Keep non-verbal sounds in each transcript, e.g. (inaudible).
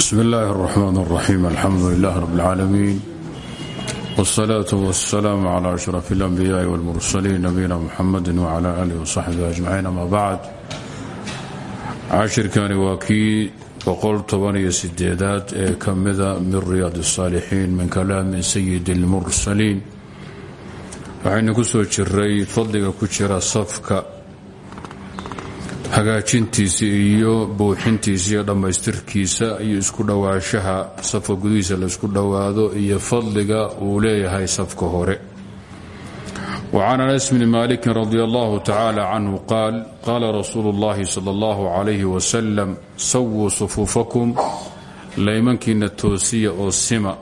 bsm اllahi الرحmn الرaxيim alxamdu لlah rb اlcaalamiin wالsalaaة wالsalaam عlى أشhraf الأnbiyaaءi wاlmursaliin nabiyina mxamadi wعlى alih وصaxbihi أجmaciin ama bacd cashirkani waa kii qyoaad ee ka mida min riyaad الصاalixiin min kalaami sayid اlmursaliin waxaynu ku soo jiray fadliga ku jira safka hagaajintiisa iyo buuxintiisa iyo dhammaystirkiisa iyo isku dhowaanshaha safka gudihiisa laysku dhowaado iyo fadliga uu leeyahay safka hore. wa can anas bni maalikin radi allahu tacaala canhu qaal qaala rasuulu اllahi sal اllahu calayhi wasalam sawuu sufuufakum laymankiina toosiya oo sima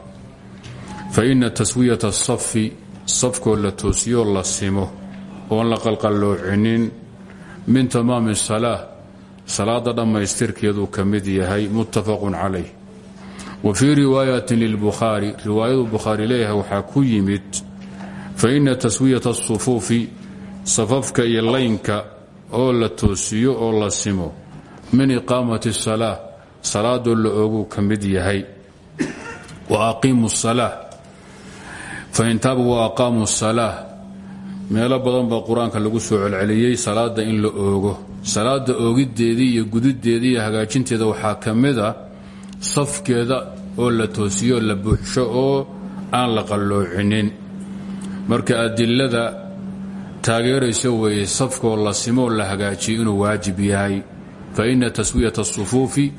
faina taswiyata safi safkoo la toosiyoo la simo oon la qalqalloocinin min tamaami salaa salaada dhammaystirkeeduu ka mid yahay muttafaqun calayh. Wa fii riwaayatin lilbukhaari riwaayaduu bukhaari leeyahay waxaa ku yimid fa ina taswiyata asufuufi safafka iyo laynka oo la toosiyo oo la simo min iqaamati salaa salaadoo la ooguu ka mid yahay. Wa aqiimu salaa fain taabu wa aqaamu salaa meelo badan baa qur'aanka lagu soo celceliyey salaada in la oogo. Salaada oogideedii iyo gudideedii iyo hagaajinteeda waxaa ka mid a safkeeda oo la toosiyo la buuxsho oo aan la qalloocinin. Marka adilada taageeraysa weeye safkoo la simoo la hagaajiyo inuu waajib yahay. Fa ina taswiyata asufuufi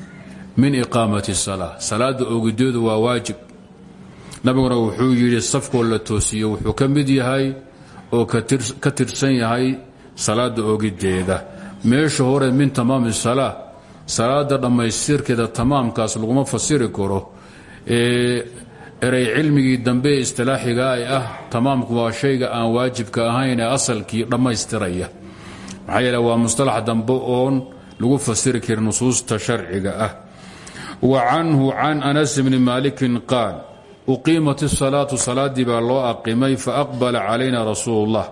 min iqaamati salaa salaada oogideedu waa waajib. Nabiguna wuxuu yidhi safkoo la toosiyo wuxuu ka mid yahay oo ka tirsan yahay salaada ogideeda meesha hore min tamaami salaa salaada dhammaystirkeeda tamaamkaas laguma fasiri karo. Erey cilmigii dambe ee istilaaxiga ah tamaamku waa shayga aan waajibka ahayn ee asalkii dhammaystiraya. Maxaa yeele waa mustalax dambe oon lagu fasiri karin nusuusta sharciga ah. Wa canhu can anas bni maalikin qaal uqiimat isalaatu salaadii baa loo aqimay faaqbala calayna rasuulu ullah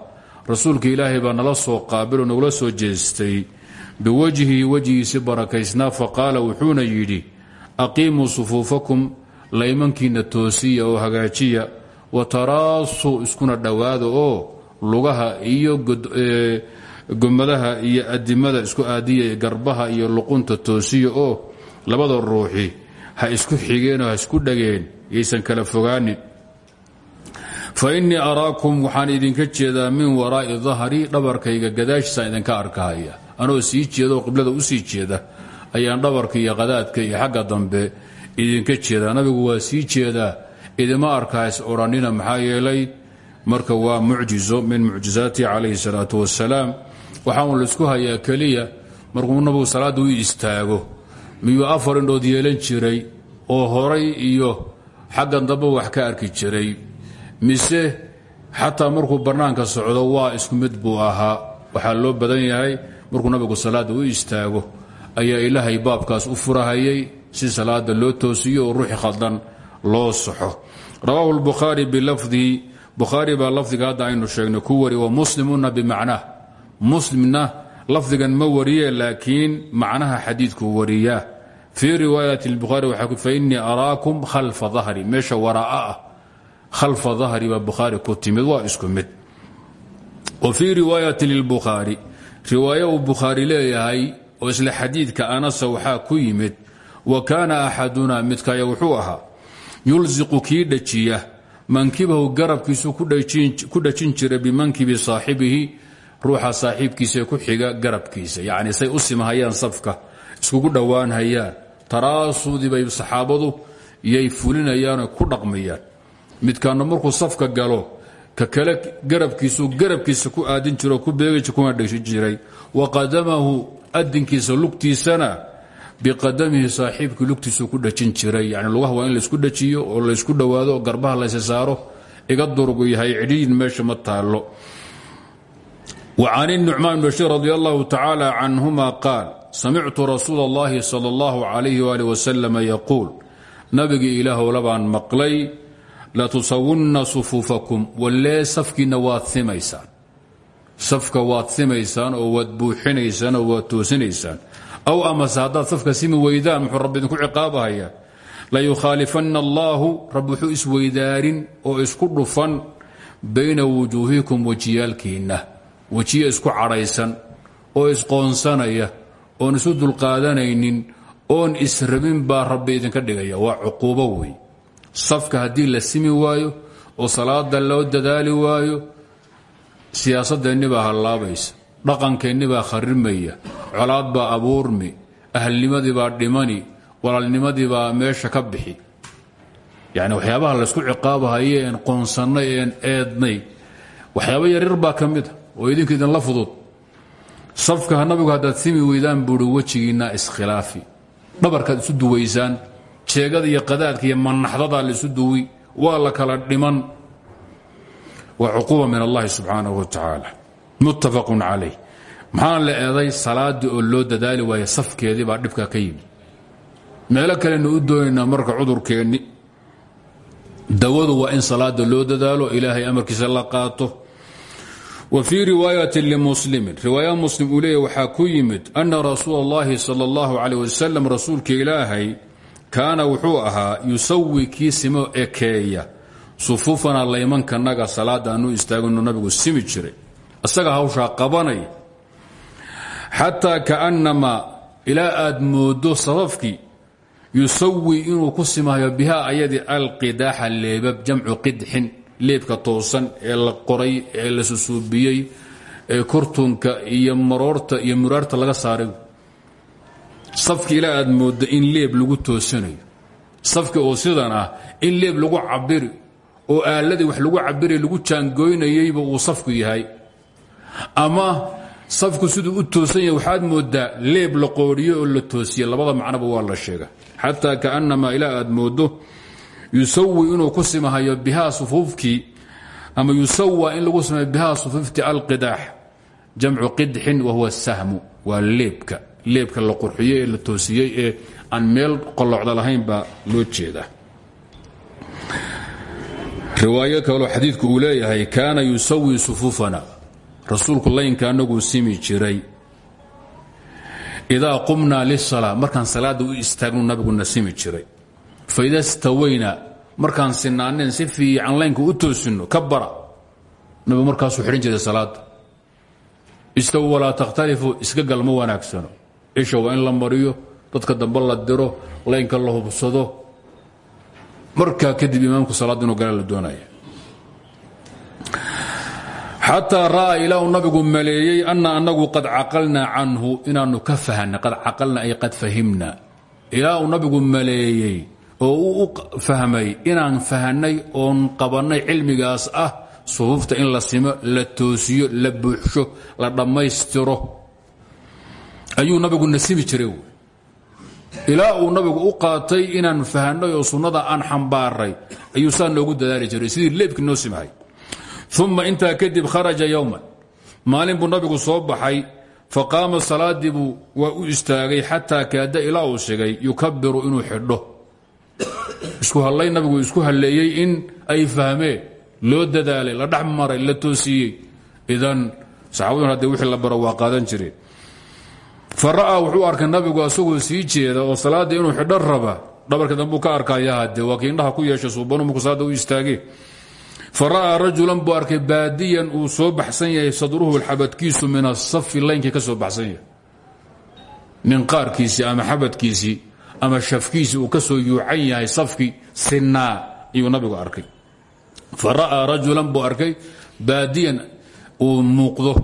rasuulka ilaahay baa nala soo qaabiloo nagula soo jeestay biwajhihi wejhigiisi barakaysnaa faqaala wuxuuna yidhi aqiimuu sufuufakum laymankiina toosiya oo hagaajiya wa taraasuu iskuna dhowaada oo lugaha iyo gomadaha iyo adimada isku aadiya garbaha iyo luqunta toosiya oo labada ruuxi ha isku xigeenoo ha isku dhageen yaysan kala fogaanin. Fa innii araakum waxaan idinka jeedaa min waraa'i dahri dhabarkayga gadaashiisaan idinka arkahaya. Anoo sii jeeda oo qiblada u sii jeeda ayaan dhabarka iyo qadaadka iyo xagga dambe idinka jeedaa. Nabigu waa sii jeedaa idima arkaas odhannina maxaa yeelay marka waa mucjizo min mucjizaatihi calayhi salaatu wasalaam waxaan la isku hayaa keliya markuu nabigu salaadda u istaago miyuu afar indhood yeelan jiray oo horay iyo xaggan dambe wax ka arki jiray. Mise xataa markuu bannaanka socdo waa isku mid buu ahaa. Waxaa loo badan yahay markuu nabigu salaadda u istaago ayaa ilaahay baabkaas u furahayay si salaada loo toosiyo oo ruuxi khaldan loo saxo rawaahu lbukhaari bilafdihi bukhaari baa lafdiga hadda aynu sheegnay ku wari wa muslimuna bimacnaah muslimna lafdigan ma wariye laakiin macnaha xadiidku wariyaa fii riwaayat اlbukhaari waxaa fainii araakum khalfa dahri meesha waraa'a ah khalfa dahri baa bukhaari ku timid waa isku mid. Wa fii riwaayati lilbukhaari riwaaye uu bukhaari leeyahay oo isla xadiidka anasa waxaa ku yimid wa kaana axaduna midkaya wuxuu ahaa yulsiqu kii dhajiya mankibahu garabkiisu ku dhajin jira bimankibi saaxibihi ruuxa saaxiibkiisa ku xiga garabkiisa. Yacni say u simahayaan safka iskugu dhowaan hayaan taraasuudii bay saxaabadu yay fulinayaanoo ku dhaqmayaan. Midkaana markuu safka galo ka kale garabkiisu garabkiisa ku aadin jiro ku beegi kuna dhegsi jiray. Wa qadamahu adinkiisa lugtiisana biqadamihi saaxiibkii lugtiisu ku dhajin jiray. Yani lugaha waa in laysku dhajiyo oo laysku dhowaado oo garbaha laysa saaro iga durgu yahay cidhiin meesha ma taallo. Wa can inucmaan bn bashiir radi allahu tacaala canhuma samictu rasuul اllahi sal اllahu alayh ali wasalam yaquul nabigii ilaahowla baan maqlay latusawunna sufuufakum wallee safkiinna waad imaysaan safka waad simaysaan oo waad buuxinaysaan oo waad toosinaysaan. Aw amase haddaad safka simi weydaan muxuu rabbi idinku ciqaabahayaa layukhaalifana allaahu rabbi wuxuu isweydaarin oo isku dhufan bayna wujuuhikum wejiyaalkiinna wejiye isku cadhaysan oo isqoonsanaya oon isu dulqaadanaynin oon israbin baa rabbi idinka dhigaya. Waa cuquubo wey safka haddii la simi waayo oo salaada loo dadaali waayo siyaasadeenni baa hallaabaysa dhaqankeenni baa kharimaya colaad baa abuurmi. Ahalnimadii baa dhimani. Walaalnimadii baa meesha ka bixi. Yani waxyaabaha laysku ciqaabahaye een qoonsannay een eednay waxyaaba yaryar baa oo idinku idinla fudud safka nabigu haddaad simi weydaan buui wejigiinna iskhilaafi dhabarkaad isu duwaysaan jeegada iyo qadaadka iyo manaxdadaa la isu duwi waa la kala dhiman. Waa cuquuba min allahi subxaanahu wa tacaala. Muttafaqun calayh. Maxaan la eeday salaaddii oo loo dadaali waaya safkeedii baa dhibka ka yimi meelo kalenu u doonaynaa marka cudurkeenni. Dawadu waa in salaada loo dadaalo ilaahay amarkiisa la qaato wa fii riwaayati limuslimin riwaaya muslim uu leeya waxaa ku yimid ana rasuula اllahi sal اllahu calayh wasalam rasuulka ilaahay kaana wuxuu ahaa yusawi kii simo ekeeya sufuufana laymankanaga salaada aanu istaagino nabigu simi jiray. Isaga hawshaa qabanaya. Xataa kaanamaa ilaa aad moodo safafkii yusawi inuu ku simayo bihaa ayadii alqidaaxa leebab jamcu qidxin leebka toosan ee la qoray ee la susuubiyey ee kurtunka iyo maroorta iyo muraarta laga saaray. Safki ilaa aad mooddo in leeb lagu toosanayo. Safki oo sidan ah in leeb lagu cabiri oo aaladii wax lagu cabiri lagu jaangoynayeyba uu safku yahay. Ama safku siduu u toosan yahay waxaad moodaa leeb la qooriyo oo la toosiye labada macnoba waa la sheega xataa kaanamaa ilaa aad moodo yusawi inuu ku simahayo bihaa sufuufkii ama yusawa in lagu simayo bihaa sufuufti alqidaax jamcu qidxin wahuwa sahmu waa leebka leebka la qurxiyey ee la toosiyey ee aan meel qolocda lahayn baa loo jeedaa. Riwaayo kaloo xadiidku uu leeyahay kaana yusawi sufuufana. Rasuulku laynka anaguu simi jiray. Idaa qumnaa lisalaa markaan salaadda u istaagnu nabiguna simi jiray faida stawayna markaan sinaaneen si fiican laynka u toosinno ka bara. Nabigu markaasuu xidhan jiray salaadda istaw walaa iska galma wanaagsano. Isha waa in la mariyo dadka dambe la diro laynka la hubsado. Markaa kadib imaamku salaadda inuu gala la doonaya. Xataa ra'aa nabigu maleeyey ana anagu qad caqalnaa canhu inaanu ka fahana qad caqalna ay qad fahimna ilaa uu nabigu maleeyey oo u fahmay inaan fahanay oon qabannay cilmigaas ah sufuufta in la simo la toosiyo la buuxsho la dhammaystiro. Ayuu nabigu nasimi jiray ilaa uu nabigu u qaatay inaan fahanay oo sunnada aan xambaaray ayuu saa noogu dadaali jiray sidii leebkii noo simahay uma intaa kadib kharaja yowman maalin buu nabigu soo baxay faqaama salaadii buu waa u istaagay xataa kaada ilaa uu sigay yukabiru inuu xidho isku hallay nabigu isku halleeyey in ay fahmeen loo dadaalay la dhex maray la toosiyey. Idan saxaabadun haddee wixii la baro waa qaadan jireen fa wuxuu arkay nabigu asagoo sii jeeda oo salaadda inuu xidho raba. Dhabarka dambuu ka arkaya hadee waa kii indhaha ku yeeshay suubanu markuu salaadda u istaagee fa rajulan buu arkay baadiyan uu soo baxsan yahay sadruhu xabadkiisu min asafi laynkii ka soo baxsan yahay. Nin qaarkiisii ama xabadkiisii ama shafkiisii uu ka soo yuucan yahay safkii sinaa ayuu nabigu arkay. Fa ra'aa rajulan buu arkay baadiyan uu muuqdo.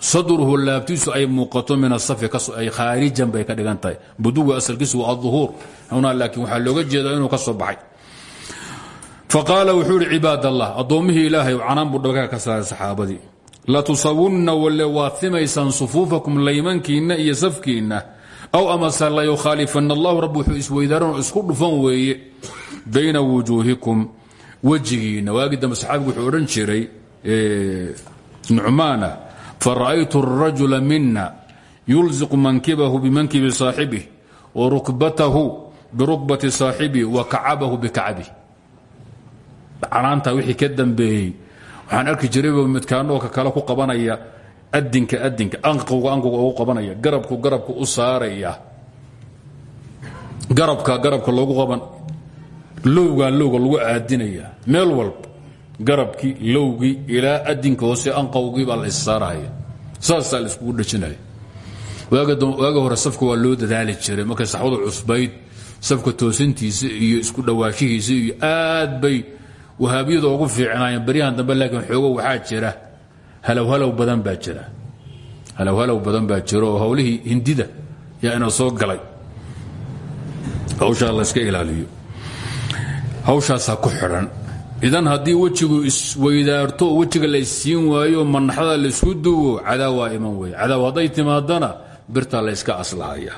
Sadruhu laabtiisu ay muuqato min asafi khaarijan bay ka dhigan tahay. Buduga asalkiisu waa aduhuur laakiin waxaa looga jeedaa inuu ka soo baxay. Faqaala wuxuu ihi cibaad allah addoommihii ilaahay canaan buu dhabakaa ka saaray saxaabadii. Latusawunna walle waad simaysaan sufuufakum laymankiinna iyo safkiinna aw amase layukhaalifana allahu rabbi wuxuu isweydaaranoo isku dhufan weeye bayna wujuuhikum wejigiinna waagii dambe wuxuu odhan jiray nucmaana fara'aytu الrajula mina yulziqu mankibahu bimankibi saaxibih wa rukbatahu birukbati saaxibih wa kacabahu bikacbih canaanta wixii ka dambeeyey. Waxaan arki jirayba midkaanoo ka kale ku qabanaya adinka adinka anquga anquga ugu qabanaya garabku garabku u saaraya. Garabka garabka loogu qaban lowgaa lowga lagu aadinaya. Meel walba garabkii lowgii ilaa adinka hoose anqawgii baa la issaaraya saasaa la iskugu dhajinaya. Hore safka waa loo dadaali jiray. Markay saxwadu cusbayd safka toosintiisa iyo isku dhawaashihiisa iyo aad bay wahaabiyadu ugu fiicnaayeen. Baryahan dambe laakiin xoogo waxaa jira halowhalow badan baa jira. Halowhalow badan baa jira oo howlihii hindida yaa ina soo galay. Hawshaa la iska ilaaliyo. Hawshaasaa ku xidhan. Idan haddii wejigu isweydaarto wejiga la isiin waayo manaxdada la isku duwo cadaa waa iman wey cadaaw hadday timaadana birtaa la yska aslahaya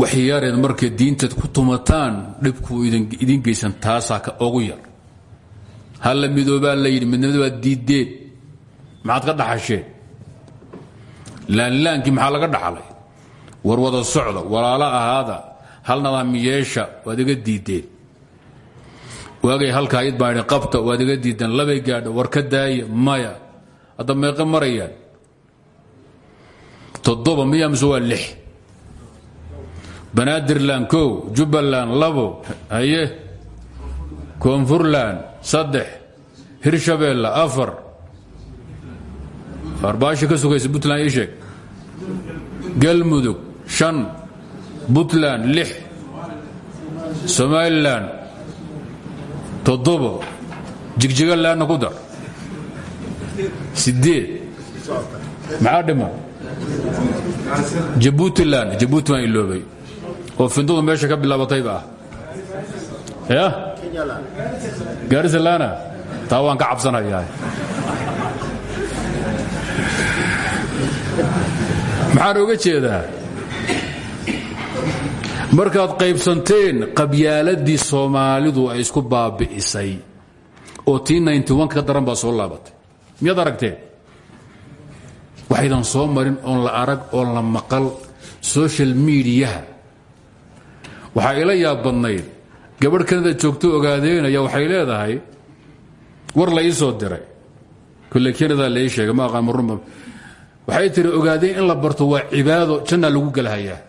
waxyaareed markay diintaad ku tumataan dhibkuu idin geysan taasaa ogu yar halla midoobaa la yidhi midnimada waad diideen maxaad ka dhaxasheen laanlaankii maxaa laga dhaxlay war wada socda walaalo ahaada. Hal nadaamiyeesha waad iga diideen waagay halkaa id baa qabta waad iga labay gaadho war ka maya. Hadda meeqe marayaan. Toddoba miya mise waa lix? Banaadirland kow labo haye? Koonfurland saddex. Hirshabeelle afar. Arbaashi ka sugaysa puntland ii galmudug shan. Puntland lix. Somalilan toddobo. Jigjigalandna ku dar. Sideed maxaa dhima jabuutiland jabuuti baan iloobay. Oo findadu meesha ka bilaabatayba ah ya gaarisalana taa waan ka cabsanayaa maxaan oga jeedaa? Markaad qaybsanteen qabyaaladii soomaalidu ay isku baabi'isay oo tii ka daran baa soo laabatay. Miyaad aragteen? Waxaydan soo marin oon la arag oon la maqal social mediaha. Waxaa ila yaab gabadh kanada joogto ogaadeynaya waxay leedahay war la ii diray. Kulle kanada la ii sheegay ma aqaan marunba waxay tiri ogaadeen in la barto waa cibaado jannaa lagu gelhayaa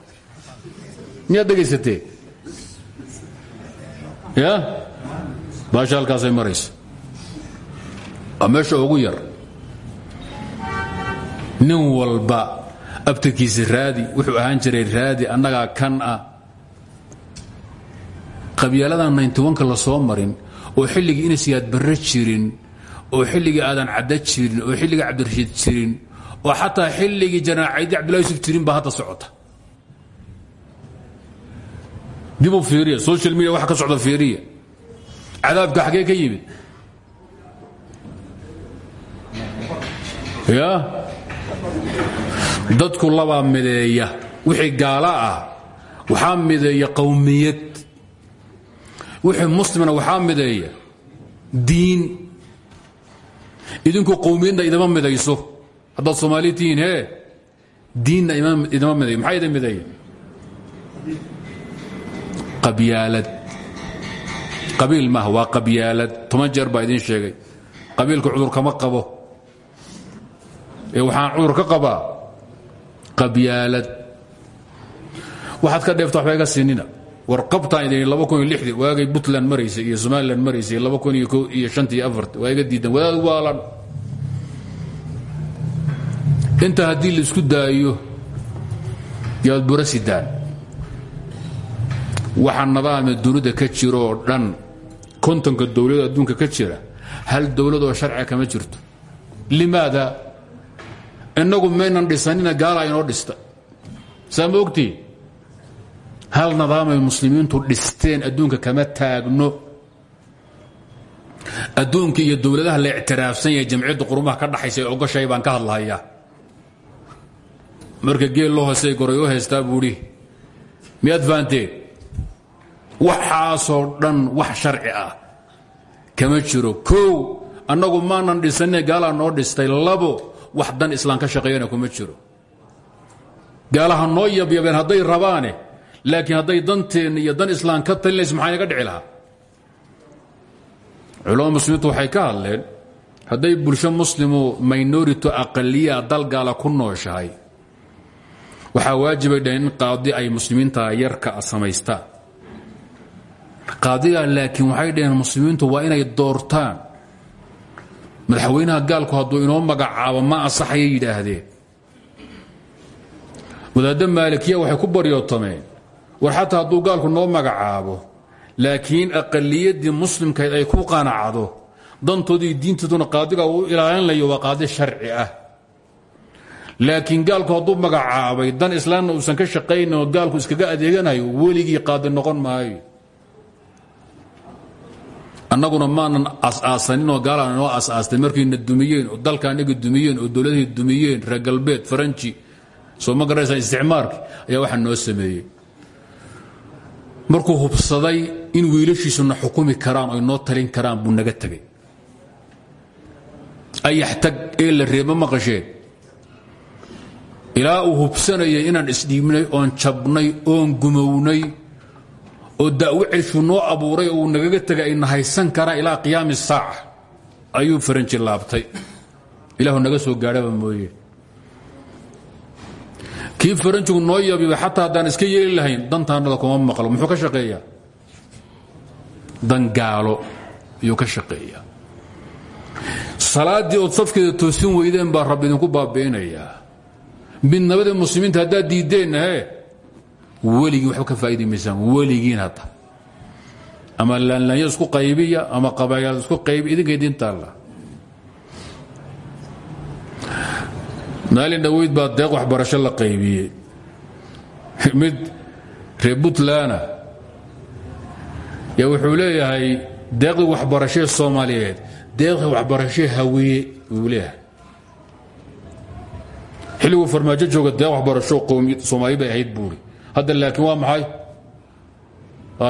miyaad dhegaysatee? Ya? Baasha halkaasay maraysa. Waa ugu yar. Nin walba abtarkiisa raadi wuxuu ahaan jiray raadi annagaa kan ah qabyaaladan ka la soo marin oo xilligii inasiyaad barre jirin oo xilligii aadan cadda jirin oo xilligii cabdirashiid jirin oo xataa xilligii janaacaydi cabdillah yusuf jirin baa hadda socota. Dibu fiiriya social media waxa ka socda fiiriya. Cadaabka xaggee ka yimid. Ya? Dadku labaa mideeya. Wixii gaala ah waxaa mideeya qowmiyad wixii muslimna waxaa mideeya diin. Idinku qowmiyadna idama midayso. Haddaad soomaali tihiin he diinna idama midayo maxaa idin mideeya? Qabyaalad. Qabiil maaha waa qabyaalad. Toban jeer baa sheegay. Qabiilka cudur kama qabo. Ee waxaan cudur ka qabaa? Qabyaalad. Waxaad ka dheefta waxba iga siinina war qabtaan idin waagay puntland maraysay iyo somalilan maraysay iyo antii afart waa iga diidan wadaad waalan. Inta haddii la isku daayo yaad bura sidaan. Waxa nadaama dunida ka jiro dhan kontonka dowlad adduunka ka jira hal dowlad oo sharciga kama jirto. Limaada innagu maynan dhisanina gaala inoo dhista. Saa ma hal nidaamay muslimiintu dhisteen adduunka kama taagno? Adduunka iyo dowladaha la ictiraafsan yahay jamciyadda qurumaha ka dhaxaysa ee ogoshay baan ka hadlahayaa marka geel loo hoosey goray u haystaa buudhi miyaad fahanteen waxaasoo dhan wax sharci ah. Kama jiro. Kow annagu maanan dhisanine gaalaa noo dhistay. Labo wax dan islaan ka shaqeeyana kuma jiro. Gaalaha noo yabyabeen hadday rabaane laakiin hadday danteenna iyo dan islaan ka talinayso maxaa inaga dhici lahaa? Culamada muslimiintu waxay ka hadleen hadday bulsho muslimu minority aqaliya dal gaala ku nooshahay waxaa waajibay dhaheen in qaadi ay muslimiinta yarka samaystaan qaadigaa laakiin waxay dhaheen muslimiintu waa inay doortaan. Madaxweynaha gaalku hadduu inoo magacaabo ma asaxayay yidhaahdeen. Wadaadda maalikiya waxay ku baryootameen war xataa hadduu gaalku noo magacaabo laakiin aqaliyaddii muslimkayd ay ku qanacdo dantoodii diintooduna qaadiga uu ilaalinlayo waa qaadi sharci ah. Laakiin gaalku hadduu magacaabay dan islaamna uusan ka shaqaynin oo gaalku iskaga adeeganayo weligii qaadi noqon maayo. Annaguna maanan asaasaninoo gaalaan inoo asaastay markayna dumiyeen oo dalka anaga dumiyeen oo dowladahay dumiyeen reer galbeed faranji soo ma garaysaa isticmaarki ayaa waxaa noo sameeyey markuu hubsaday in wiilashiisuna xukumi karaan oy noo talin karaan buu naga tegay ayaxtag ee la reeba maqasheen ilaa uu hubsanayay inaan isdhiibnay oon jabnay oon gumownay oo da'wo celshu noo abuuray oo uu nagaga tegay ayna haysan karaan ilaa qiyaami saaca ayuu faranji laabtay. Ilaahu naga soo gaadhaba mooye kii faranjigu noo yabiba xataa haddaan iska yeeli lahayn dantaannada kuma maqlo. Muxuu ka shaqeeyaa? Dan gaalo ayuu ka shaqeeyaa. Salaaddii ood safkeeda toosin weydeen baa rabbi idinku baabi'inayaa midnabada muslimiinta haddaad diiddeenna hee weligiin waxba ka faa'idi maysaan weligiin hadda ama laanlaanya isku qaybiya ama qabayaal isku qaybi idinkay diintaalla maalin dhoweyd baa deeq waxbarasho la qaybiyey. Mid reer buntlandna yaa wuxuu leeyahay deeqdii waxbarashee soomaaliyeed deeqdii waxbarashee hawiye wuu leeyahay. Xilliguu farmaajo jooga deeq waxbarasho qowmi soomaali bay ahayd buuri. Hadda laakiin waa maxay?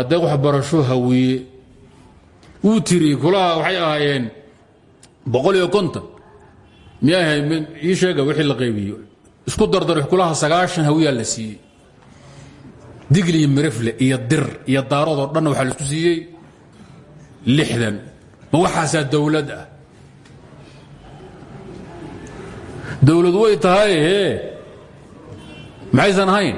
Deeq waxbarasho hawiye wuu tiri kulaha waxay ahaayeen boqol iyo miyahay ii sheega wixii la qaybiyo. Isku dardar kulaha sagaashan hawiyaa la siiyey. Digli iyo iyo dir iyo daaroodoo dhanna waxaa la isku siiyey. Lixdan. Ma waxaasaa dawlad ah? Dawlad way tahay hee? Maxaysan ahayn?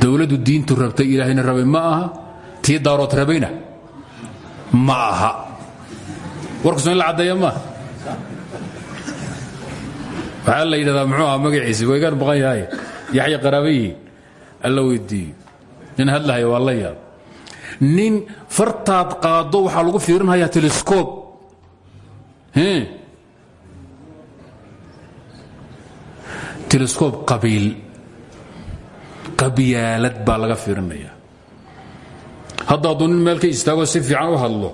Dawladdu diintu rabtay ilaahayna rabay ma aha? Tii daarood rabayna ma aha warkaso in la caddeeya maaha waxaa la yidhahdaa muxuu aha magaciisi waygaan maqan yahay. Yaxya qaraabayihiin alla weydiiyo nin hadlahaya waa la yaab. Nin fartaad qaaddo waxaa lagu fiirinhayaa telescob telescob qabiil. Qabyaalad baa laga fiirinaya hadda hadduu nin meel ka istaago si fiican u hadlo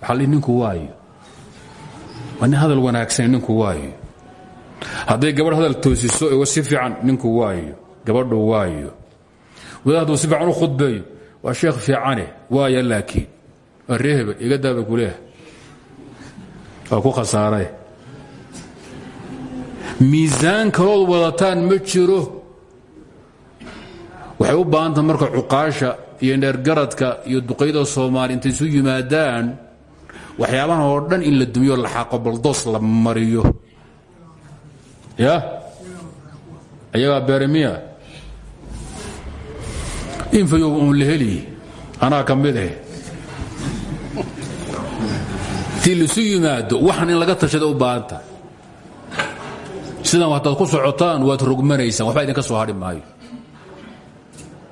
waxaa li ninku waayo. waa nin hadal wanaagsan ninku waayo hadday gabadh hadal toosiso ego si fiican ninku waayo gabadhu waayo wadaad hadduu si fiican u khudbeeyo waa sheekh fiicane waaya laakiin waa reeheba iga daaba kuleeha waa ku khasaare. Miisaan kalood wadataan ma jiro. Waxay u baahantah marka cuqaasha iyo dheergaradka iyo duqayda soomaali intay isu yimaadaan waxyaabahan oo dhan in la dumiyo laxaaqo baldoos la mariyo. Ya? Ayagaa beeremiya infayow uun la heli anaa ka mid eh. Yimaado waxan in laga tashada u baahanta. Sidan hadaad ku socotaan waad rogmanaysaan waxba idinka soo hadhi maayo.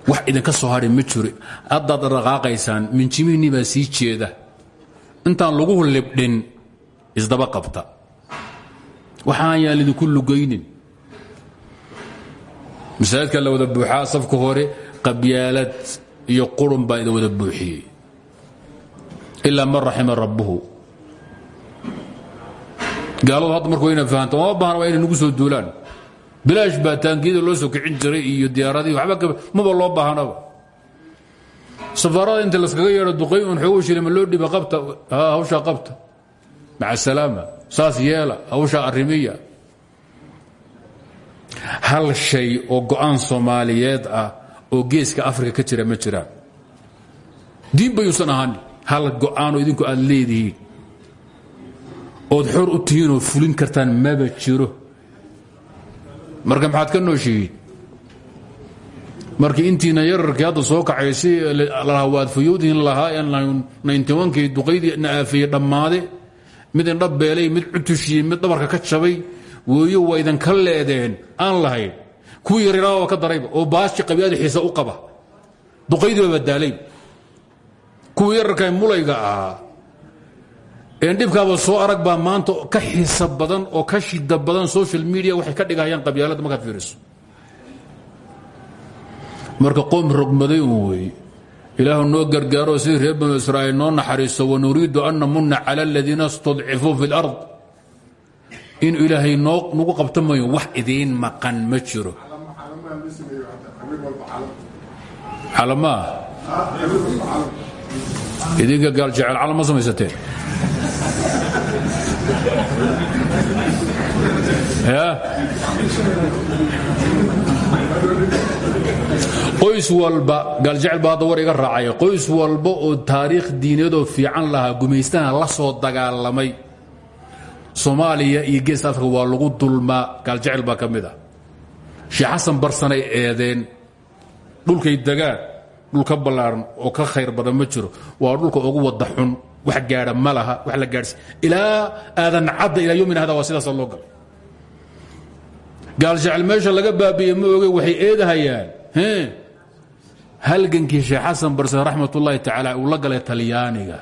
Wax idinka soo hadhi ma jiro haddaad dhaqaaqaysaan minjimihinnii baa sii jeeda intaan lagu libdhin isdaba qabta. Waxaan yaan lidinku lugaynin masaajidka la wada buuxaa safka hore qabyaalad iyo qurun baa idin wada buuxiyey. Ilaa man raxima rabbuhu. Gaaladu hadda marka wayna fahanto oma baahna waa inay nagu soo duulaan. Bilaash baa taangiyada loo soo kicin jiray iyo diyaaradii waxba maba loo baahnaba safaarada inta laskaga yeedho duqay un xoogu shilima loo dhiba qabta? Hawshaa qabta. Maca salaama. Saas yeela hawshaa arrimiya. Hal shay oo go'aan soomaaliyeed ah oo geeska afrika ka jira ma jiraan diin bayuusan ahaan hal go'aanoo idinku aad leedihiin. Ood xor u tihiinoo fulin kartaan maba jiro. Marka maxaad ka nooshihiin markii intiina yararkii hadda soo kacaysay lahaa waad fayowdihin lahaa nayntwankii duqaydii na dhammaade. Mid indha beelay mid cutushiyey mid dhabarka ka jabay weeyo waa idinka aan lahayn. Kuwii yaryaraaba ka darayba oo baashi qabiilada xiisa u qaba. Duqaydiiba badaalay kuwii yararka mulayga ahaa. Een dhibkaaba soo arag baa maanta ka xiisa badan oo ka shida badan social media waxay ka dhigahayaan qabyaalada markaad fiiriso marka qoom rogmaday un weeye ilaahu noo gargaaro sidii reer banu israa'iil noo naxariiso wanuriidu an namunna cala aladiina istudcifuu fi اlard in ilaahay noo nagu qabta mayo wax idiin maqan ma jiro. Calamaa idinka gaal jecel (laughs) ya qoys walba gaaljecel baa hadda war iga raacaya qoys walba oo taariikh diineedoo fiican lahaa gumaystana la soo dagaalamay. Soomaaliya iyo gees afrika waa lagu dulmaa gaaljecel baa ka mid ah. Sheekh xasan barsanay eedeen dhulkay degaan dhul ka oo ka khayr badan ma jiro waa dhulka ugu wada xun wax gaadha ma wax la gaadhsi ilaa aadan cadda ilaa yomina hada waa sidaasa loo galay. Gaaljecel meesha laga baabi'iye ma oge waxay eedahayaan halgankii sheekh xasan barse raxmat ullaahi tacaala uu la galay talyaaniga?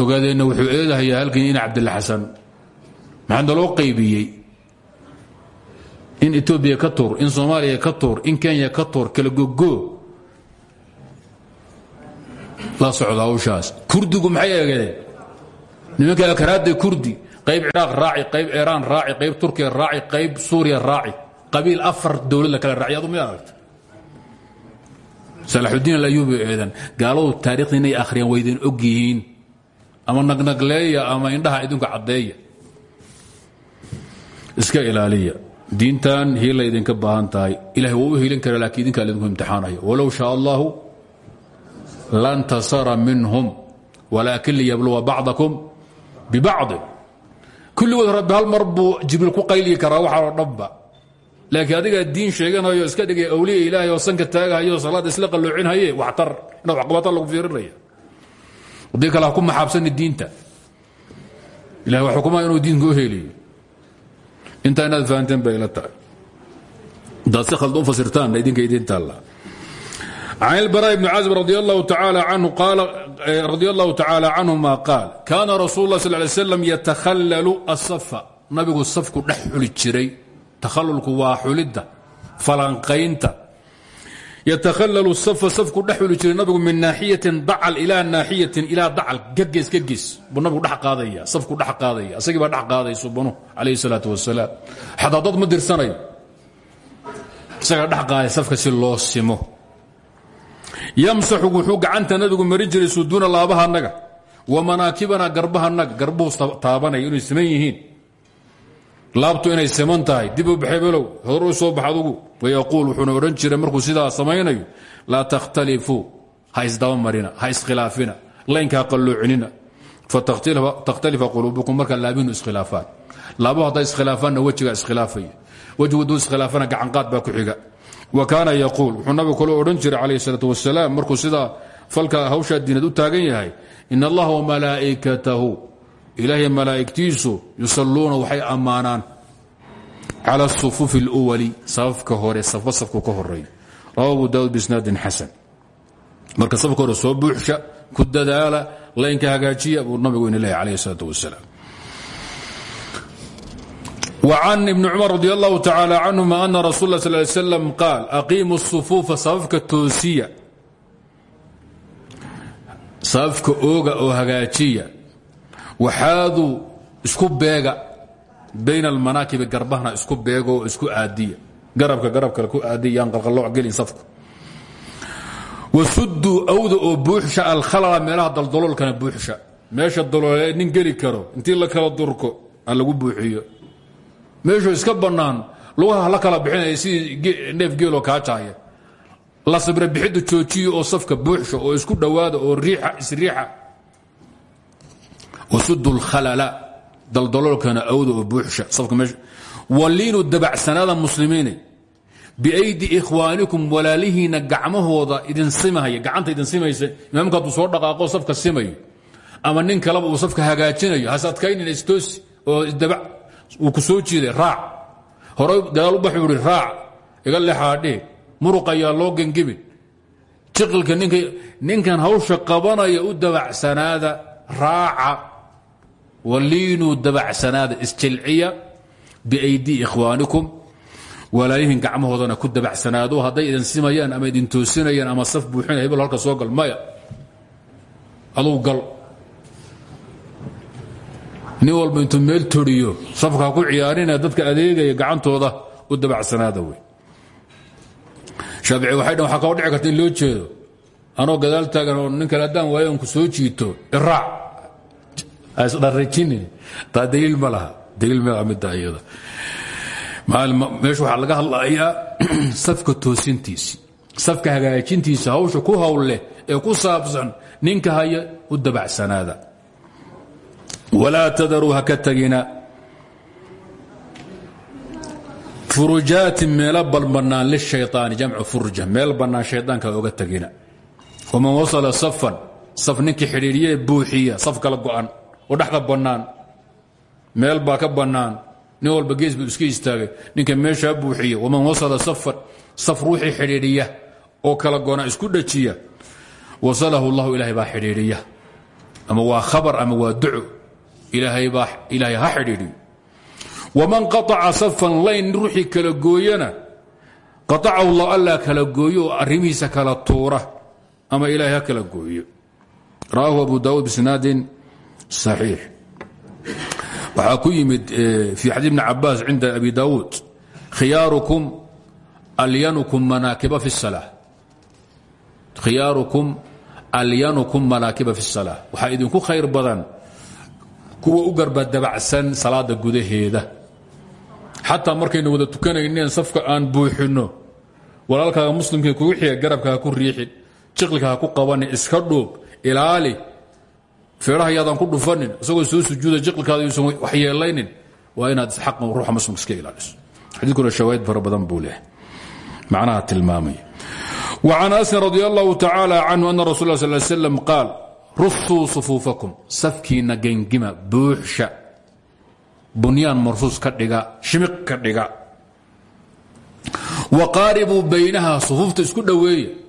Ogaadeenna wuxuu eedahayaa halkan in cabdilla xasan maxaa naloo qaybiyey? In etoobiya ka tuur in soomaaliya ka tuur in kenya ka tuur kala gogo la socda hawshaas. Kurdigu maxay eegeen? Nimanka akaraadda kurdi qayb ciraaq raaci qayb iiraan raaci qayb turkiya raaci qayb suuriya raaci qabiil afar dowlad la kala raaciy adu miyaad aragta salaaxudiin alayuubi eedan gaaladu taarikhda inay akhriyaan og yihiin ama nagnagleeya ama indhaha idinku caddeeya. Iska ilaaliya. Diintan hiila idinka baahan tahay. Ilahay waa u helin kara laakiin idinkaa idinku imtixaanayo. Walow shaa lantasara minhum walaakin liyabluwa bacdakum bibacdi kulligood rabbi hal mar buu ku qayliyi karaa waxaoo dhanba laakiin adigaa diin sheeganayo iska dhigay awliya ilaahay oo sanka taagahayo salaad isla qaloocinhaye waxtar in caqabata lagu fiirinaya. Haddii kale ha ku diinta. Ilahay wax xukumaa inuu diinkao heliyo. Intaa inaad fahanteen bay ila tahay. Haddaad si khalda u fasirtaanna idinka idiin taalla. Can ilbara ibni casib radi allahu tacaala e, canhuma qaal kaana rasuul lah sal ly slam yatakhallalu asafa nabigu safku dhex xuli jiray takhalulku waa xulidda falanqaynta. Yatakhalalu safa safku dhex jiray nabigu min naaxiyatin dacal ilaa naaxiyatin ilaa dacal gagees gagees nabigu dhex qaadaya safku dhex qaadaya asagii baa dhex qaaday subanu calayhi salaatu wasalaam xataa dad ma dirsanayo. Isagaa safka si loo simo. Yamsaxu wuxuu gacanta nabigu mari jiray suduuna laabaha naga wa manaakibana garbaha naga garbuhu taabanaya inay siman laabtu inay siman tahay. Dib u baxebelow hor u soo bax adugu wayaquul wuxuuna odhan jiray markuu sidaa samaynayo laa takhtalifuu ha isdabamarina ha iskhilaafina laynka ha qalloocinina fatakhtalifa quluubukum marka laabinu iskhilaafaan. Laabuhu hadday iskhilaafaanna wejigaa iskhilaafaya. Wejigu hadduu iskhilaafana gacanqaad baa ku xiga. Wa kaana yaquul wuxuu nabigu kaloo odhan jiray calayh salaatu wasalaam markuu sidaa falka hawshaa diinad u taagan yahay in allaha wamalaa'ikatahu ilaahay malaa'igtiisu yusalluuna waxay ammaanaan cala asufufi اlwali safafka hore safba safku ka horeey rawa abu daawud bisnaadin xasan marka safka hore soo buuxsha ku dadaala laynka hagaajiya buu nabigu ina leeyahy calayh salaatu wasalaam وعن ابن cمر رضي الله تعالى عنهma أن رsuل اه صل ل سلم قاaل أقيموا الصفوuفa safafka toosiya safafka ooga oo hagaajiya waxaaduu isku beega bayna الmanaakibi garbahna isku beega oo isku aadiya garabka garabkale ku aadiya yaan qalqalooc gelin safku wasuduu awda oo buuxsha alkhalala meelaha daldaloolkana buuxsha meesha daloole nin geli karo intii la kala durko ha lagu buuxiyo meeshuu iska bannaan lugaha la kala bixinaya sidii la sibra bixidda joojiyo oo safka buuxsha oo isku dhowaada oo riixa isriixa wasudu lkhalala daldaloolkana awda oo buuxsha safka meesha waliinu dabacsanaada muslimiinay biaydi ikhwaanikum walaalihiina gacmahooda idin simahaya gacanta idin simaysa imaamka hadduu soo dhaqaaqo safka simayo ama nin kaleba uu safka hagaajinayo has adkaynina istoosi oo isdaba uu ku soo jiiday raac horey gadaal u baxuu ihi raac iga lexaadhee muruq ayaa loo gengibin jiqilka ninka ninkan hawsha qabanaya u dabacsanaada raaca waliinuu dabacsanaada isjilciya biaydii ikhwaanikum. Walaalihiin gacmahoodana ku dabacsanaado hadday idin simayaan ama idin toosinayaan ama saf buuxinaya hebel halka soo gal maya. Gal. Nin walba intuu meel toriyo safkaa ku ciyaarina dadka adeegaya gacantooda u dabacsanaada wey. Shaafici waxay dhan dhici karta in loo jeedo. Anoo gadaal taagan oo nin kale haddaan waayo ku soo jiito iraac waxaa laga hadlayaa (clears throat) safka toosintiisi. Safka hagaajintiisa hawsha ku hawl leh ee ku saabsan ninka haya u dabacsanaada. Walaa tadaruu ha ka tagina. Furujaatin meelo balbannaan lishayطaani jamcu furja. Meel bannaan shaydaanka oga tagina. Waman wasala safan saf ninkii xidhiidhiye buuxiya saf kala go'an oo dhexda bannaan. Meel baa ka bannaan. Nin walba gees buu iska istaagay. Ninka meeshaa buuxiya waman wasala safan saf ruuxii xidhiidhiya oo kala goonaa isku dhajiya. Wasalahu llahu ilaahay baa xidhiidhiya. Ama waa khabar ama waa duco ilaahaybaa ilaahay ha xidhiidhiyo. Waman qaaca safan layn ruuxii kala gooyana qaacahu llah allaa kala gooyo oo arrimihiisa kala tuura ama ilaahay ha kala gooyo. Rawahu abu daawud bisnaadin صaxiix waxaa ku yimid fii xadii bni cabaas cinda abi daawuud khiyaarukum alyanukum manaakiba fi الsalaa khiyaarukum alyanukum manaakiba fi الsalaa waxaa idinku khayr badan kuwa u garbadabacsan salaada gudaheeda xataa markaynu wada tukanayneen safka aan buuxinno walaalkaaga muslimka kugu xiga garabka ha ku riixin jiqlika ha ku qabanin iska dhuub ilaali yaadaan ku dhufanin isagoo soo sujuuda jiqlikaada yuusan waxyeelaynin waa inaad xaqa ruuxa muslimka iska ilaaliso. Xadiidkuna shawaahid fara badan buu leehay macnaha tilmaamaya. وcan asin radi allahu tacaala canhu ana rasul ا sl slam qaal rusuu sufuufakum safkiina gengima ka dhiga shimiq ka dhiga. Waqaaribuu baynaha sufuufta isku dhoweeya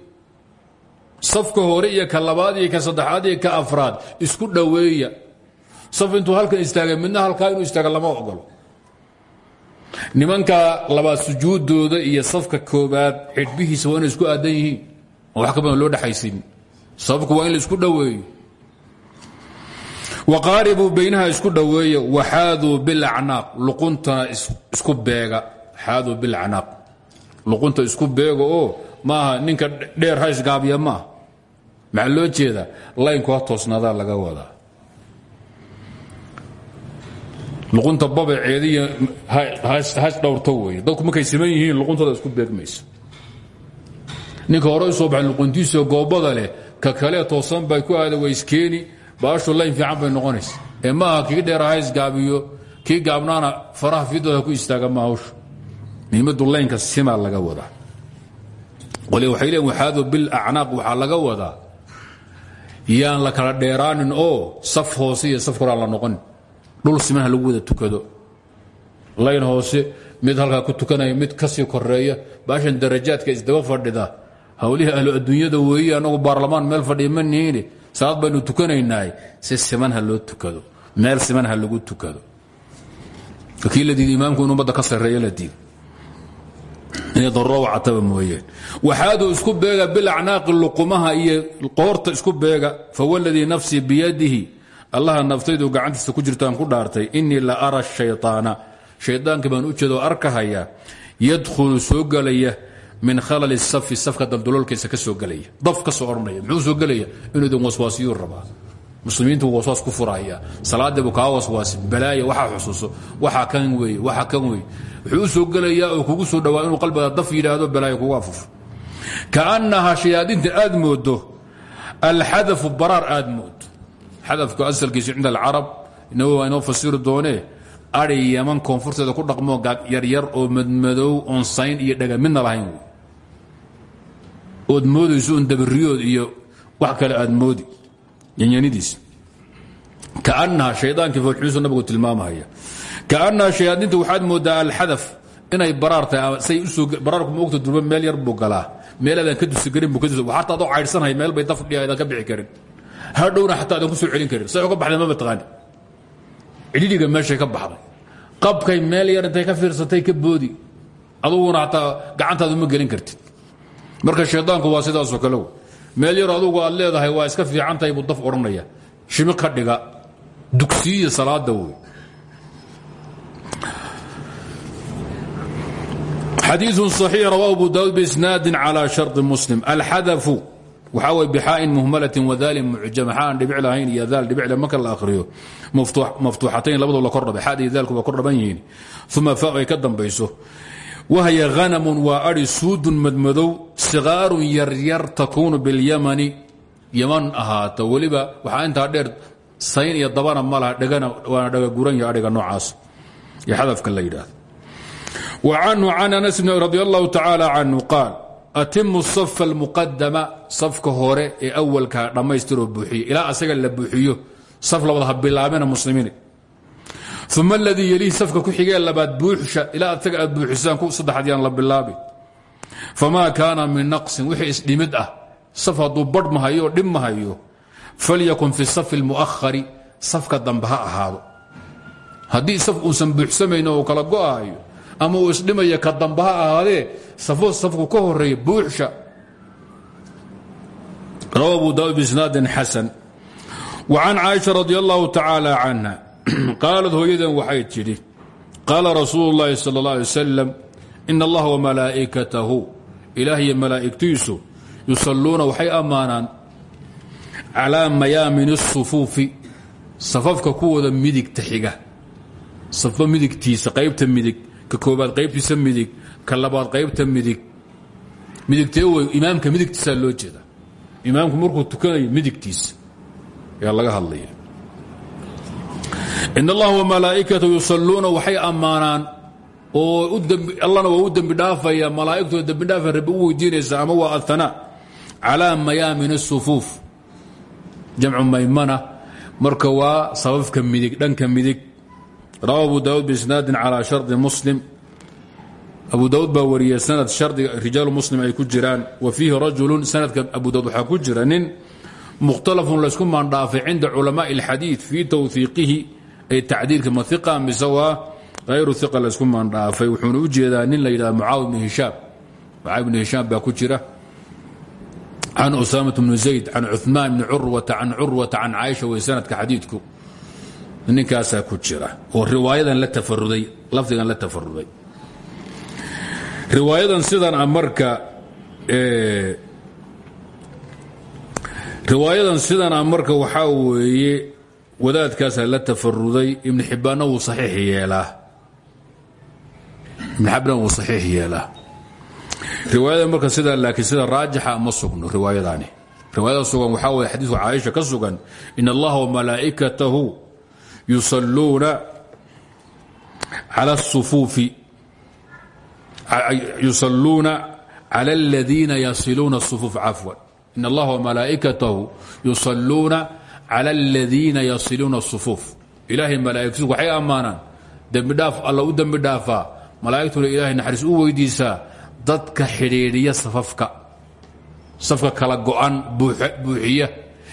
safka hore iyo ka labaad iyo ka saddexaad iyo ka afraad isku dhoweeya. Saf intuu halkan istaagay midna halkaa inuu istaaga lama ogolo nimanka labaad sujuudooda iyo safka koobaad xidhbihiisa waa isku aadan yihiin. Wax ka loo dhexaysin sababku waa in isku dhoweeyo. Waqaaribuu baynaha isku dhoweeya waxaaduu bilacnaaq luquntana isku beega. Xaaduu bilacnaaq luqunta isku beega oo maaha ninka dheer ha isgaabiya maaha. Maxaa loo jeedaa? Laynku ha toosnaadaa laga wadaa. Luqunta babaceediiy has dhowrto wey dadku markay siman yihiin luquntooda isku beegmaysa. Ninka hore u soo baxay luquntiisao goobada leh ka kale toosan bay ku aada wayskeeni baashu layn fiican bay noqonaysa. Ee maaha kii dheer ha isgaabiyo kii gaabnaana faraha fidooda ku istaaga ma hawsha muhiimadu laynka simaa laga wadaa qole waxay leeyiin waxaado bil acnaaq waxaa laga wadaa. Yaan la kala dheeraanin oo saf hoose iyo saf koraan la noqonin. Dhul siman ha lagu wada tukado. Layn hoose mid halkaa ku tukanaya mid ka sii koreeya baashan darajaadka isdaba fadhida. Hawlihii ahlu adduunyada weeye annagu baarlamaan meel fadhiya ma baynu tukanaynaay si siman ha loo tukado. Meel siman ha lagu tukado. Kii imaamku in ummadda ka sarreeya la diiday wacataba mooyeen waxaaduu isku beega bilacnaaqi luqumaha iyo qoorta isku beega fawaladii nafsii biyadihi. Allaha naftaydu gacantiisa ku jirtaan ku dhaartay. Inii la ara shayaana shaydaanka baan u jeedo arkahaya yadkhulu soo gelaya min khalali safi safka daldaloolkiisa ka soo gelaya. Daf ka soo odhanaya muxuu soo gelaya? Inuu idin waswaasiyuu rabaa. Muslimiintu waswaas ku furaya. Salaadiibu kaa waswaasi balaaya waxaa xusuuso. Waxaa kan weeye waxaa kan weeye wuxuu u soo oo kugu soo dhawaa inuu qalbiga daf yidhaahdo balaaya kugu afufo kaannahaa shayaadiinta aad moodo alxadafu baraar aad moodo xadafku asalkiisu cinda alcarab inagu waa inoo fasiri doonee ari yaman koonfurteeda ku dhaqmoo yaryar oo madmadow oon sayn iyo dhaga midna lahayn wey. Ood moodayso un iyo wax kale aad moodi. Yanyanidiis. Kaanaha shaydaankii foolxumiisu nabigu tilmaamahaya kaanaha shayaadiinta waxaad moodaa alxadaf inay baraar tahay say u soo baraarku maogta durba meel yar buu galaa. Meel aadaan ka dusi karin buu ka dusi xataa adoo caydhsanhay meel bay dafdhi aadaan ka bixi karin. Hadhowna xataa aadan ku soo celin karin. Say uga baxday ma mataqaani. Cidhidhiga meeshay ka baxday. Qabkay meel yar intay ka fiirsatay ka boodi. Aduguna xataa gacantaadu ma gelin kartid. Marka shaydaanku waa sidaasoo kale. Meel yar adugu aad leedahay waa iska fiicantahay buu daf odhanaya. Shimi ka dhiga. Dugsiyiya salaada wey xadiiث صaxiix rawahu abu daud bisnaadi calى sharطi muslim alxadafu waxaa way bixaa'in muhmalatin wadaalin mucjama xaan dhibic lahayn iyo daal dhibicle marka la akhriyo maftuuxatayn labadoo la kordhabay xaad iyo daalku waa kor dhaban yihiin uma fa ay ka dambayso wahya hanamun waa ari suudun madmadow siqaarun yaryar takuunu biاlyamani yaman ahaata weliba waxaa intaa dheer sayn iyo dabana malaha dhegana waana dhaga guran ya adhiga noocaas iyo xadafka la yidhaahdo wa canhu can anas radi allahu tacaala canhu qaal atimu safa almuqadama safka hore ee awalka dhammaystiroo buuxiyo ilaa asaga la buuxiyo saf labada ha bilaabena muslimiin uma aladii yelihi safka ku xigee labaad buuxsha ilaa asaga aad buuxisaan ku saddexaad yaan la bilaabi famaa kaana min naqsin wixii isdhimid ah saf hadduu badh mahayo o dhib mahayo falyakun fi safi اlmu'ahari safka dambe ha ahaado haddii saf uusan buuxsamayn oo kala go'ayo ama uu isdhimaya ka dambe ha ahaadee safo safku ka horeeya buuxsha rawa abu daud bisnaadin xasan wa can caaisha radi allahu tacaala canha (clears throat) qaalad hooyadan waxay tidhi qaala rasuulu اllahi salى اllah alay wasalam in allaha wamalaa'ikatahu ilaah iyo malaa'igtiisu yusalluuna waxay ammaanaan calaa mayaamin الsufuufi safafka kuwooda midigta xiga safba midigtiisa qaybta midig ka koobaad qaybtiisa midig ka labaad qaybta midig. Midigtee wey imaamka midigtiisaa loo jeeda imaamku markuu tukanayo midigtiisa ayaa laga hadlaya in allaha wamalaa'ikatahu yusalluuna waxay ammaanaan oo allana waa u dembi dhaafaya malaa'igtooda dembi dhaafa rabbi u weydiinaysa ama waa ahanaa calaa mayaamin الsufuuf jamcu maymana marka waa sababka midig dhanka midig rawa abu daud bisnaadin calى shardi muslim abu daud baa wariyey sanad shardiga rijaalu muslim ay ku jiraan wa fiihi rajulu sanadka abu daud waxaa ku jira nin mukhtalafun laysku maandhaafay cinda culamaءi اlxadiid fii towhiiqihi ay tacdiilka ma iqa mise waa hayru iqa laysku maandhaafay wuxuuna u jeedaa nin la yidhahda mucaawi bn hishaam mucaawi bn hishaam baa ku jira can usaamaة bn zayd can cuثmaan bni curwata can curwata can caaisha wey sanadka xadiidku ninkaasaa ku jira oo riwaayadan la tafaruday lafdigan la tafaruday riwaayadan sidan a marka riwaayadan sidan a marka waxaa weeye wadaadkaasaa la tafaruday ibn xibbaanna wuu saxiix yeelaa. Ibn xibaan wuu saxiix yeelaa. Riwaayadan marka sidaa laakiin sida raajixa ma sugno riwaayadaani. Riwaayada sugan waxaa weye xadiidku caaisha ka sugan in allaha wamalaa'ikatahu yusaluuna calى الصufuufi yusaluuna calى اladiina yasiluuna الصufuuf cafwa in allaha wmalaa'ikatahu yusaluuna calى اladiina yasiluuna الصufuuf ilaahay malaa'igtiisu waxay ammaanaan dembidhaaf alla u dembi dhaafaa malaa'igtuna ilahay naxariis u weydiisaa dadka xidhiidhiya safafka safka kala go'an buuxiya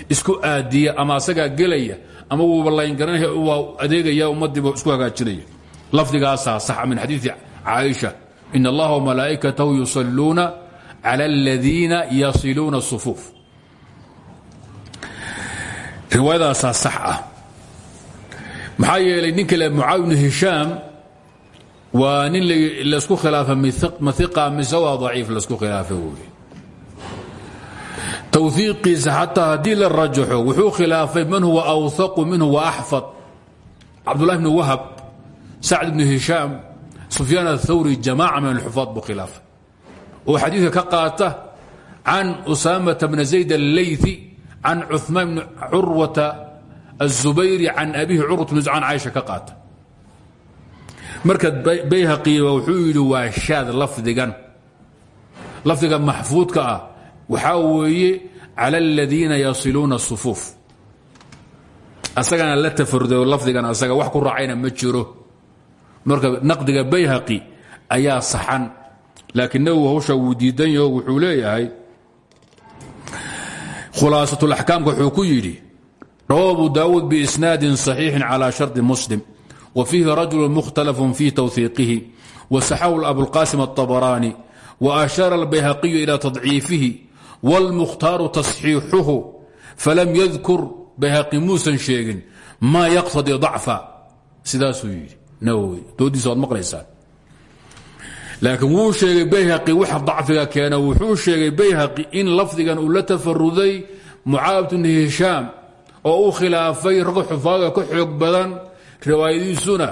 isku aadiya ama asagaa gelaya ama wuuba layn garanaya waa adeegaya ummadiiba isku hagaajinaya. Lafdigaasaa saxa min xadiidi caaisha in allaha wmalaa'ikatahu yusalluuna cala aladiina yasiluuna sufuuf. Riwaayadaasaa sax ah. Maxaa yeelay nin kale mucaawibnu hishaam waa nin lasku khilaafa maiqa mise waa daciif lasku khilaafa wey twiiqiisa xataa haddii la rajaxo wuxuu khilaafay man huwa awhaqu minhu waaxfad cabdulahi bn wahab sacd bn hishaam sufyaan athawri jamaca min alxufaad buu khilaafay oo xadiidka ka qaata can usaamata bna zayd allayثi can cuثmaan bni curwata الزubayri can abihi curwat bn can caaisha ka qaata marka bayhaqiba wuxuu yidhi waa shaad lafdigan lafdiga maxfuudka ah waxaa weeye cala aladiina yasiluuna الصufuuf asagana la tafaruday lafdigan asaga wax ku raacayna ma jiro marka naqdiga bayhaqi ayaa saxan laakiin nawowi hawsha wuu diidan yaho wuxuu leeyahay khulaasatulaxkaamka wuxuu ku yidhi rawa abu daawuud biisnaadin صaxiixin calى sharطi muslim wa fiihi rajulu mukhtalafun fi towhiiqihi wasaxahu abulqasim الطabaraani waashaara albayhaqiyu ilى tadciifihi wاlmukhtaaru tasxiixuhu falam yadkur bayhaqi muusan sheegin maa yaqtadii ضacfa sidaasuu yidhi nawowi doodiisa waad maqlaysaan laakiin wuu sheegay bayhaqi waxa dacfiga keena wuxuu sheegay bayhaqi in lafdigan uu la tafaruday mucaawid bni hishaam oo uu khilaafay rag xufaaga ka xoog badan riwaayadiisuna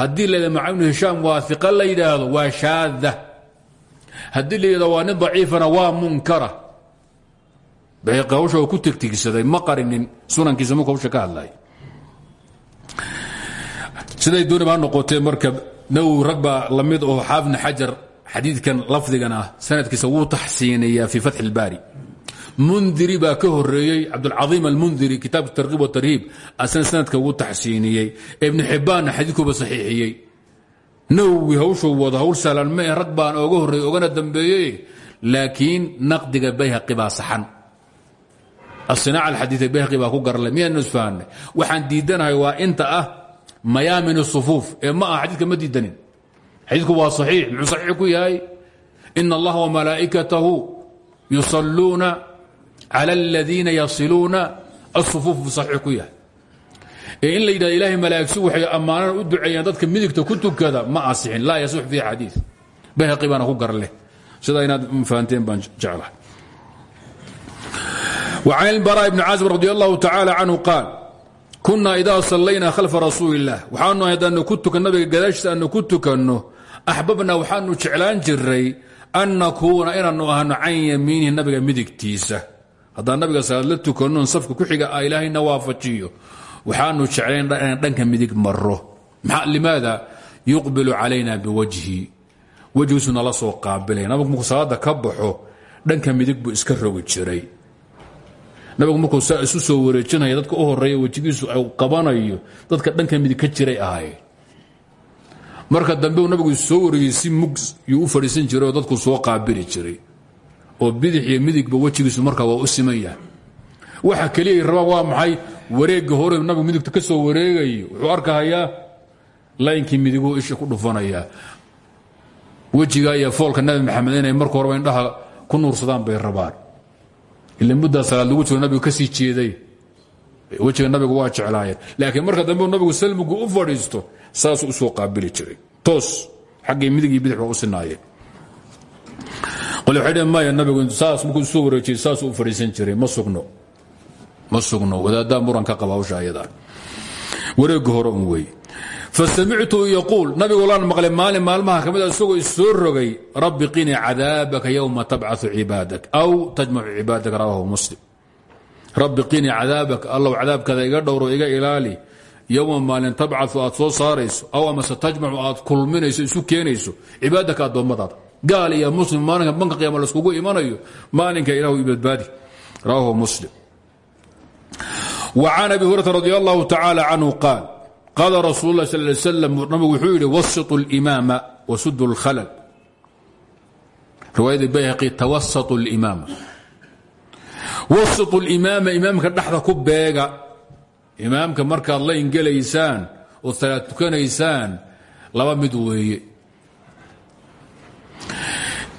haddii la mucaawid bni hishaam waa iqa la yidhaahdo waa shaada haddii la yidhahdo waa nin daciifana waa munkara bayhaqi hawsha oo ku tegtigsaday ma qarinin sunankiisa marku hawsha ka hadlay. Siday dooni baa noqotee marka nawowi rag baa la mid oo xaafidna xajar xadiidkan lafdigan ah sanadkiisa wuu taxsiiniyaa fii fatxi اlbaari mundiri baa ka horeeyey cabdulcaiim almundiri kitaab tarkiib watarhiib asna sanadka wuu taxsiiniyey. Ibnu xibbaanna xadiidkuuba saxiixiyey. Nawowi hawshuu wada hawl sahlan ma rag baan ooga horreeyey ogana dambeeyey? Laakiin naqdiga bayhaqi baa saxan asinaaca alxadiid bayhaqi baa ku garle miyaanu isfahanay waxaan diidanahay waa inta ah mayaamin usufuuf ee ma ah xadiidka ma diidanin. Xadiidku waa saxiix muxuu saxiix ku yahay? Ina allaha wamalaa'ikatahu yusalluuna cala aladiina yasiluuna asufuuf buu saxiix ku yahay. Ee in la yidhahdo ilahay malaa'igsu waxay ammaanana u duceeyaan dadka midigta ku tukada ma asixin laa yasix fiihi xadiid bayhaqi baana ku garleh sidaa inaad fahanteen baan jeclahay wcan ilbara bni caazib radi allahu tacaala canhu qaal kunaa idaa sallaynaa khalfa rasuuli illah waxaanu ahayd aanu ku tukan nabiga gadaashiisa aanu ku tukanno axbabnaa waxaanu jeclaan jiray an nakuuna inaanu ahno can yamiinihi nabiga midigtiisa. Haddaan nabiga salaad la tukannon safka ku xiga a ilaahay na waafajiyo. Waxaanu jeclayn inaan dhanka midig maro limaada? Yuqbilu calayna biwajhi. Wejgiisuna la soo qaabilaya nabigu markuu salaadda ka baxo dhanka midig buu iska rogi jiray nabigu markuu saa isu soo wareejinaya dadka u horreeya wejigiisu qabanayo dadka dhanka midig ka jiray ahayd marka dambe nabigu soo wareeyey si mug yuu u fadhiisan jiray dadku soo qaabili jiray. Oo bidix iyo midigba wejigiisu markaa waa u siman yahay. Waxa keliya rabaan waa maxay? Wareegga hore nabigu midigta ka soo wareegayo wuxuu arkahayaa laynkii midiguu isha ku dhufanayaa wejiga iyo foolka nabi maxamed inay marka horeba indhaha ku nuursadaan bay rabaan ila muddaa salaad lagu jiro nabigu ka sii jeeday. Wejiga nabigu waa jeclaayeen laakiin marka dambe nabigu salmigu u fadhiisto saasuu u soo qaabili jiray. Toos xaggii midig iyo bidix waa u sinaayeen qole waxay dheen maya nabigu saas markuu u soo wareejiyey saasuu u fadhiisan jiray. Ma sugno. Ma sugno. Wadaaddaa muran ka qaba hawsha ayada. Wareegga hore un weeye famictu yuul nabigulaan maqlay maalin maalmaha ka mid isagoo isoo rogay rabi qini cadaabaka ywma tabca cibaadak aw tajmacu cibaadak rawahu muslim rabi qini cadaabak allow cadaabkaada iga dhowro iga ilaali yowma maalin tabcau aad soo saarayso aw amase tajmacu aad kulminayso isu keenayso cibaadaka addoommadaada gaal iyo muslim maalinka banka qyaama laskugu imanayo maalinka ilahu ibadbaadi rawahu muslim wa can abi hurata radi allahu tacaala canhu qaal qaala rasuul lah sal slam nabigu wuxuu yidhi wasiطu اlimaama wasudu اlkhalal riwaayadii bayhaqi tawasatu اlimaama wasiطu اlimaama imaamka dhexda ku beega imaamka markaad la ingelaysaan ood salaad tukanaysaan laba mid weeye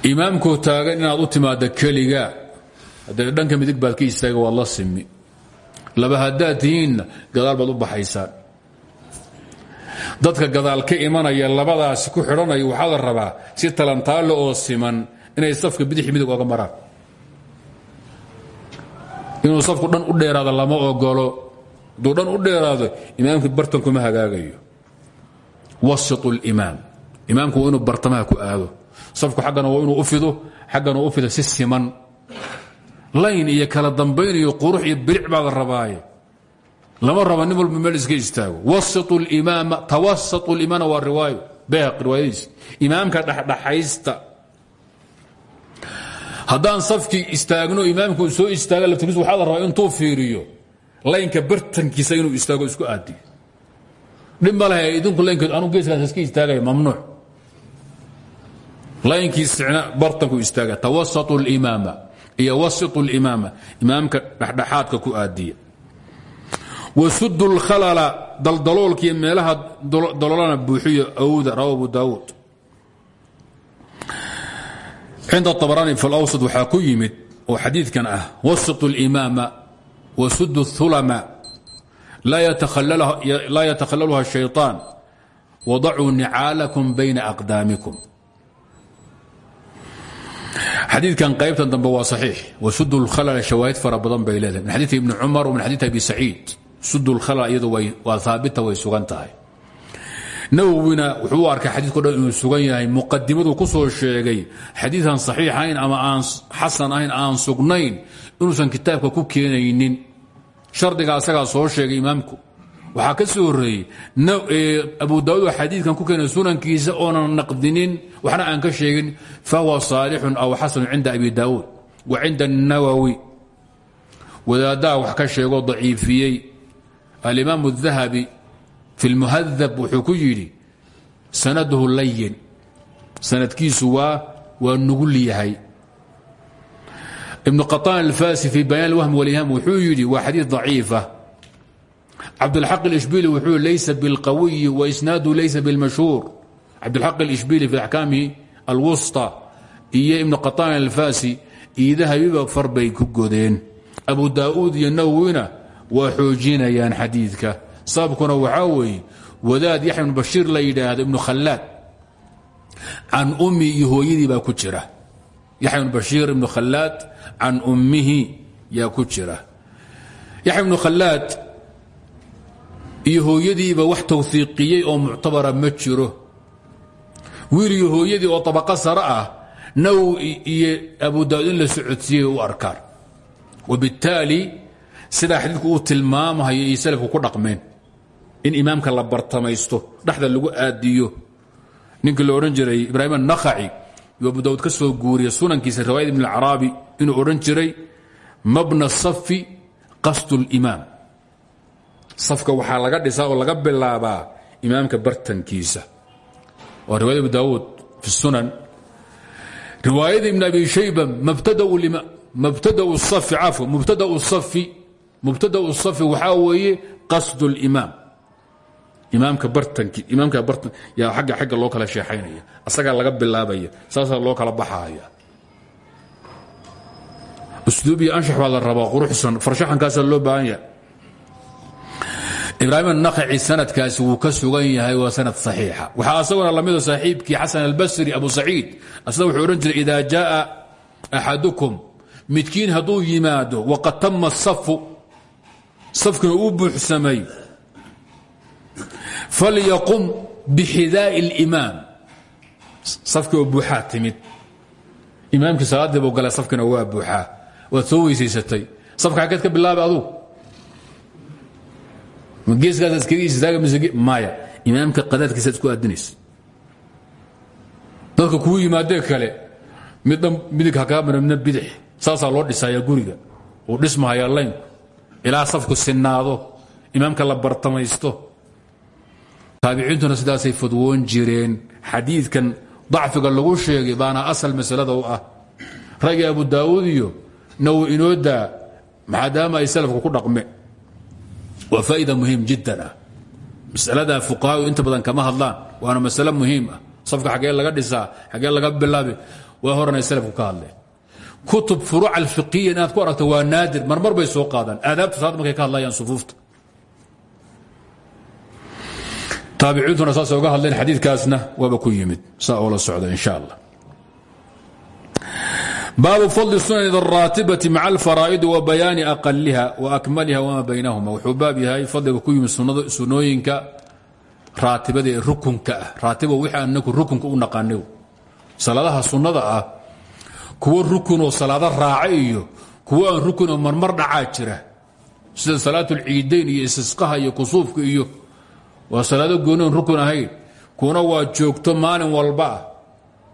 imaamkoo taagan inaad u timaadda keliga haddee dhanka midig baad ka istaaga waad la simi laba haddaad tihiinna gadaal baad u baxaysaan dadka gadaal ka imanaya labadaasi ku xidhanaya waxaa la rabaa si talantaalo oo siman inay safka bidix midig oga maraan. Inuu safku dhan u dheeraado lama ogolo hadduu dhan u dheeraado imaamkii bartankuma hagaagayo. Wasitu limaam imaamku waa inuu bartamaha ku aado. Safku xaggana waa inuu u fido xaggana u fido si siman. Layn iyo kala dambayn iyo qurux iyo biric baa la rabaaye lama raba nin walba meel iska istaago. Tawasatu limaana waa riwaayo bayhaqi riwaayadiis. Imaamka dhexdhexaysta. Haddaan safkii istaagno imaamku soo istaaga laftigiis waxaa la rabaa intuu fiiriyo. Laynka bartankiisa inuu istaago isku aadiyo dhib ma laha idinku laynkeed anu geeskaas iska istaagaya mamnuuc. Laynkiisina bartanku istaaga. Tawasatu limaama iyo wasitu limaama imaamka dhexdhexaadka ku aadiya wasudu lkhalala daldaloolkiiyo meelaha daloolana buuxiyo awda rawa abu daawuud cinda abrani fi lawsat waxaa ku yimid oo xadiidkan ah wasitu limaama wasud اhulama laa yatakhalalha الshayطaan wadacuu nicaalakum bayna aqdaamikum xadiidkan qaybtan dambe waa saxiix wasud اlkhalal shawaahid fara badan bay leedahay min xadiid ibni cumar wa min xadiid abi saciid sudulkhala iyadu waa aabita way sugan tahay. Nawowina wuxuu u arkay xadiidko dhan inuu sugan yahay. Muqadimaduu ku soo sheegay xadiidan saxiixayn ama aan xasan ahayn aan sugnayn inuusan kitaabka ku keenaynin. Shardiga asagaa soo sheegay imaamku. Waxaa ka soo horeeyey abu daauud oo ku keenay sunankiisa oonan naqdinin waxna aan ka sheegin fahuwa saalixun aw xasanu cinda abi daawuud wa cinda اnawowi wadaadaha wax ka sheegoo daciifiyey alimaam الdahabi fi اlmuhadab wuxuu ku yidhi sanaduhu layin sanadkiisu waa waa nugul yahay ibn qaطaan alfasi fi bayaan اlwahm wاliham wuxuu yidhi waa xadiid ضaciifa cabdاlxaq اlishbili wuxuu laysa biاlqawiyi waisnaadu laysa biاlmashhuur cabdاlxaq اlishbili fi axkaamihi alwusطى iyo ibn qaطaan alfasi iyo dahabiba far bay ku godeen abu daa'uud iyo nawowina waa xoojinayaan xadiidka. Sababkuna waxaa weeye wadaad yaxya ibnu bashiir la yidhaahdo ibnu khallaad can ummi iyo hooyadii baa ku jira. Yaxya ibnu bashiir ibnu khallaad can ummihi yaa ku jira. Yaxya ibnu khallaad iyo hooyadiiba wax tawhiiqiyey oo muctabara ma jiro. Wiil iyo ah abu daawud in la sidaa xadiidku uu tilmaamahayo iyo salafku ku dhaqmeen in imaamka la bartamaysto dhexda lagu aadiyo. Ninkii la odhan jiray ibraahim annakhaci yuu abu daawud ka soo sunankiisa riwaayad ibn alcaraabi inuu odhan jiray mabna safi qasdu اlimaam safka waxaa laga dhisaa oo laga bilaabaa imaamka bartankiisa. Waa riwayad abu daawuud fi sunan. Riwaayada ibn abi shayba mubtadau safi cafwa mubtadau safi waxaa weeye qasdu اlimaam imaamka bartanki imaamka bartan yaa agga xagga loo kala sheexaynaya asagaa laga bilaabaya saasaa loo kala baxaaya. Usluub iyo anshax baa la rabaa quruxsan farshaxankaasaa loo baahan yahay. Ibraahim annakhaci sanadkaasi wuu ka sugan yahay waa sanad saxiixa. Waxaa asaguna lamida saaxiibkii xasan albasri abu saciid. Asna wuxuu odhan jiray idaa jaaa axadukum midkiin hadduu yimaado waqad tama safu safkina uu buuxsamay falyaqum bixidaa'i اlimaam safkii oo buuxaa timid imaamkii salaaddii buu gala safkina waa buuxaa waad soo weysaysatay safka xaggeed ka bilaabay adugu ma geeskaas iskaga istaaga mise maya imaamka qadaadkiisaad isku aadinaysa dadka kuu yimaadee kale midna midig ha kaa mara midna bidix saasaa loo dhisayaa guriga uu dhismahayaa laynku ilaa safku sinnaado imaamka la bartamaysto. Taabiciintuna sidaasay fadwoon jireen. Xadiidkan dacfiga lagu sheegay baana asal masalada ah. Ragii abu daa'uud iyo naw inoo daa maadaama ay salafka ku dhaqme. Waa faa'ida muhiim jiddan ah. Masaladaa inta badan kama hadlaan. Waana masale muhiim ah. Safka xaggee laga dhisaa xaggee laga bilaabi waa horan ay salafku ka hadleen kutub furuuc alfiqiya inaad ku aragto waa naadir. Marmar bay soo qaadaan. Aadaabta salaad ka hadlayaan sufuufta. Taabiciintuna saasay uga hadleen xadiidkaasna waaba ku yimid. Saa oo la allah baabu fadli sunan araatibati maca alfaraa'idi wa bayaani aqaliha wa akmaliha wama baynahuma wuxuu baab yahay fadliga ku yimid sunooyinka raatibada ee rukunka ah. Raatiba wixii anaku kuwo rukunoo salaado raaca iyo kuwo aan rukunoo marmar dhacaa jira. Sida salaatulciidayn iyo istisqaha iyo kusuufka iyo waa salaado gooni on rukun ahayn kuna waa joogto maalin walba ah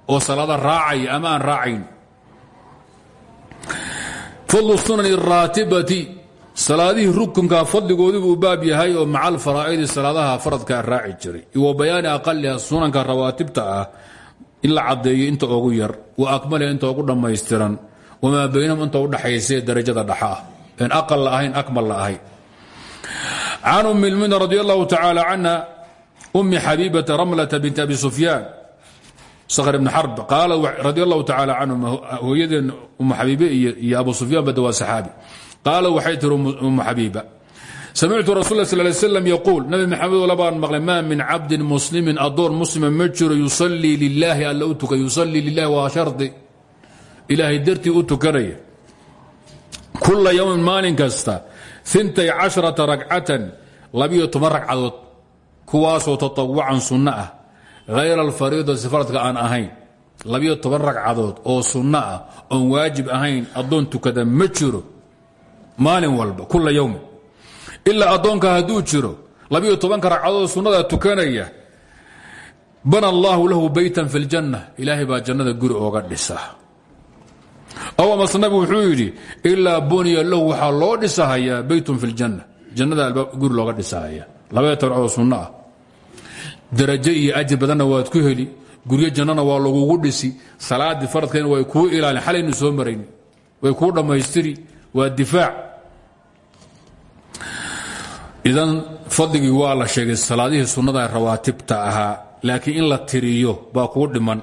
oo salaada raacaya ama aan raacayn. Fadlu sunani raatibati salaadihii rukunka fadligoodii buu baab yahay oo maca alfaraa'idi salaadaha faradkaa raaci jiray. Wa bayaani aqaliha sunanka rawaatibta ah in la caddeeyo inta ugu yar wa akmaliha inta ugu dhammaystiran wamaa baynahum inta udhaxaysee darajada dhaxa ah. Aqal la ahayn akmal la ummi lmina radi allahu tacaala canha ummi xabiibata ramlata abi sufyaan skr ibn xarb qaala radi allahu tacaala canhum hooyadeen umu xabiibe iyo abu sufyaan bada waa saxaabi. Qaala waxay tiri umu samictu rasul sal ly slam yaquul nabi maxamed ola baan maqlay maa min cabdin muslimin adoon muslima ma jiro yusallii lilaahi alla u tuka yusallii lilahi waa shardi ilaahay dartii u tukanaya kula yowmin maalin kasta intay casharata ragcatan labiyo toban ragcadood kuwaasoo tatawucan sunno ah hayra alfariidati faradka aan ahayn labiyo toban ragcadood oo sunno ah oon waajib ahayn addoon tukada ma jiro maalin walba kula yowmin ilaa addoonka hadduu jiro labiyo tobanka ragcadood sunnada tukanaya bana allaahu lahu beytan fi ljanna ilaahay baa jannada guri ooga dhisa. Aw amase nabigu wuxuu yidhi ilaa buniya lahu waxaa loo dhisahayaa beytun fi ljanna jannada guri looga dhisahaya labaya toban ragcadood sunno ah. Darajo iyo ajir waad ku heli guryo jannana waa lagugu dhisi salaadii faradkeena way kuu ilaalin xalaynu soo marayn way kuu dhammaystiri waa difaac idan fadligii waa la sheegay salaadihii sunnada rawaatibta ahaa laakiin in la tiriyo baa kuu dhiman.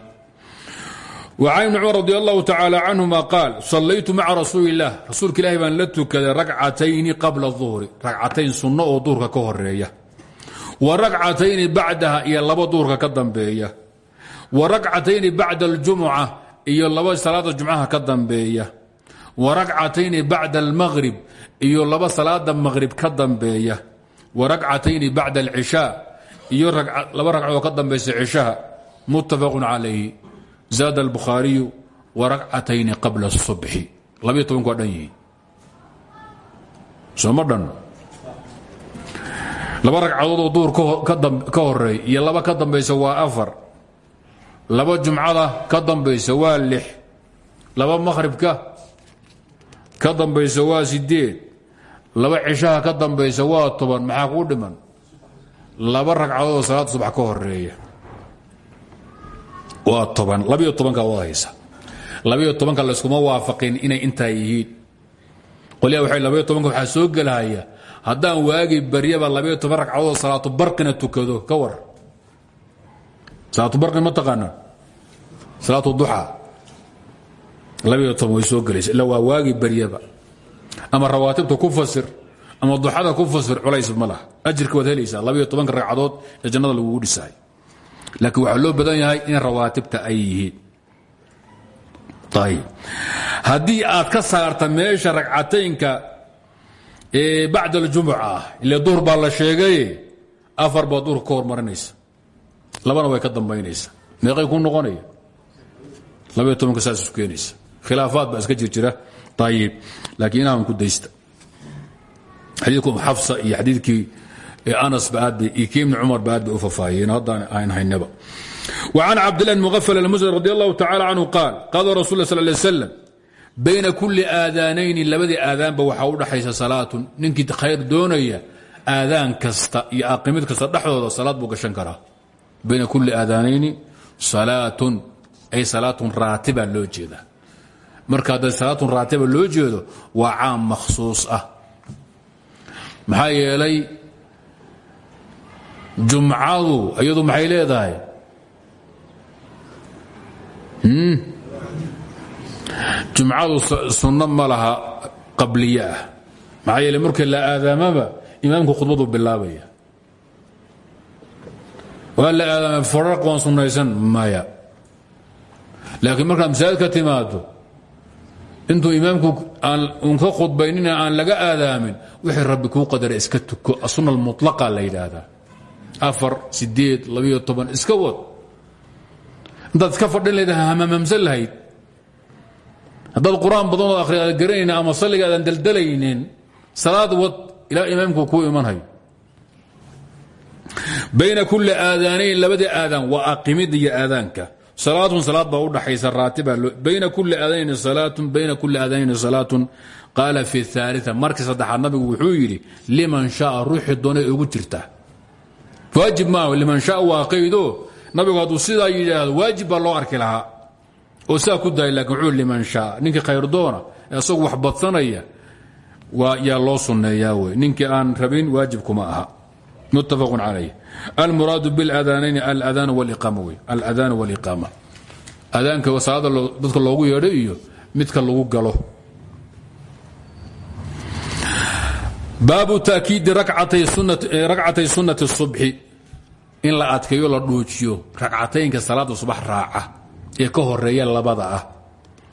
وcan ibn cumar radi allahu tacaala canhuma qaal sallaytu maca rasuuli illaah rasuulka ilahi baan la tukaday ragcatayni qabla duhri. Ragcatayn oo duhurka ka horreeya wa ragcatayni bacdaha iyo laba duhurka ka dambeeya. Wa ragcatayni bacda aljumuca iyo laba salaada jumcaha ka dambeeya. Wa ragcatayni bacda almaqrib iyo laba salaada maqrib ka dambeeya wa ragcatayni bacda alcishaa iyo laba ragcadood ka dambaysa cishaha muttafaqun calayhi zaad albukhaariyu wa ragcatayni qabla subxi labiyo tobanku waa dhan yihiin sooma dhan laba ragcadood oo duhur ka horeey iyo laba ka dambaysa waa afar laba jumcada ka dambaysa waa lix laba makhribka ka dambaysa waa sideed laba cishaha ka dambaysa waa toban maxaa kuu dhiman? Laba ragcadood oo salaada subax ka horreeya waa toban. Labiyo tobanka wad haysa. Labiyo tobanka layskuma waafaqin inay intaa yihiin. Qolyaa waxay labiyo tobanka waxaa soo gelahaya haddaan waagi baryaba labiyo toban ragcadood salaatu barqina tukado ka war. Salaatu barqin ma taqaana salaatu duxa. Labiyo toban way soo gelaysa illa waa waagi baryaba ama rawaatibta ku fasir ama duxada ku fasir culays ma laha. Ajirka waad helaysaa labiyo tobanka ragcadood ee jannada lagugu dhisahay laakiin waxaa loo badan yahay in rawaatibta ay yihiin. Ayb haddii aad ka saarta meesha ragcataynka ee bacda aljumuca ah ile baa la sheegay afar baa duhur ka hormarinaysa labana way ka dambaynaysa. Meeqay ku noqonaya? Labayo tobanka saas isu keenaysa. Khilaafaad baa iska jir ayib laakiin inaan ku daysta xadiidku xafsa iyo xadiidkii anas ba aad bay iyo kii ibni cumar ba aad bay u fafaahiyeen haddaan aan haynaba وعن عبد الله المغفل المزني رضي الله تعالى عنه قال قال رسول الله صلى الله عليه وسلم بين كل آذانين labadii aadaanba waxaa u dhaxaysa salaatun ninkii khayr doonaya aadaan kasta iyo aqimid kasta dhexdooda salaad buu gashan karaa bayna kuli aadaanayni salaatun ay salaatun raatiba loo jeeda marka hadday salaatun raatiba loo jeedo waa caam makhsuus ah. Maxaa yeelay jumcadu iyadu maxay leedahay? Jumcadu sunno ma laha qabliye ah. Markii la aadaamaba imaamku khudbadu bilaabaya. Waa la aadaama farar qoon sunnaysan maya. Laakiin markaad masaajid ka intuu imaamku un ka khudbaynina aan laga aadaamin wixii rabbi kuu qadaray iska tuko asunna almutlaqa la afar sideed labiyo toban iska wad intaad iska fadhin lahayd hamamamsan lahayd haddaad qur'aan badanoo akhri aad ama salliga aadan daldalaynin salaad wad ilaa imaamku kuu imanhayo. Bayna kuli aadaanayn labada aadaan waa aqimida iyo aadaanka salaatun salaad baa udhaxaysa raatiba bayna kuli aadaanayn salaatun bayna kuli aadaanayn salaatun. Qaala fi aalia markii saddexaad nabigu wuxuu yidhi liman shaa ruuxii doonay ugu jirtaa waajib maaha liman shaa waa qaydo nabigu hadduu sidaa yidhaahdo waajib loo arki lahaa. Oo sidaa ku daaya laakiin wuxuu liman shaa ninkii khayrdoona ee isagu wax badsanaya yaa loo sunneeyaa wey ninkii aan rabin waajib kuma aha muttafaq calayh almuraadu biاladaanayn aladaan wاliqaama wey aladaan wاliqaama adaanka salaada dadka loogu yeedho iyo midka lagu galo baabu taakiidi racatay sunati الصubxi in la adkeeyo la dhuujiyo racataynka salaada subax raaca ee ka horeeya labada ah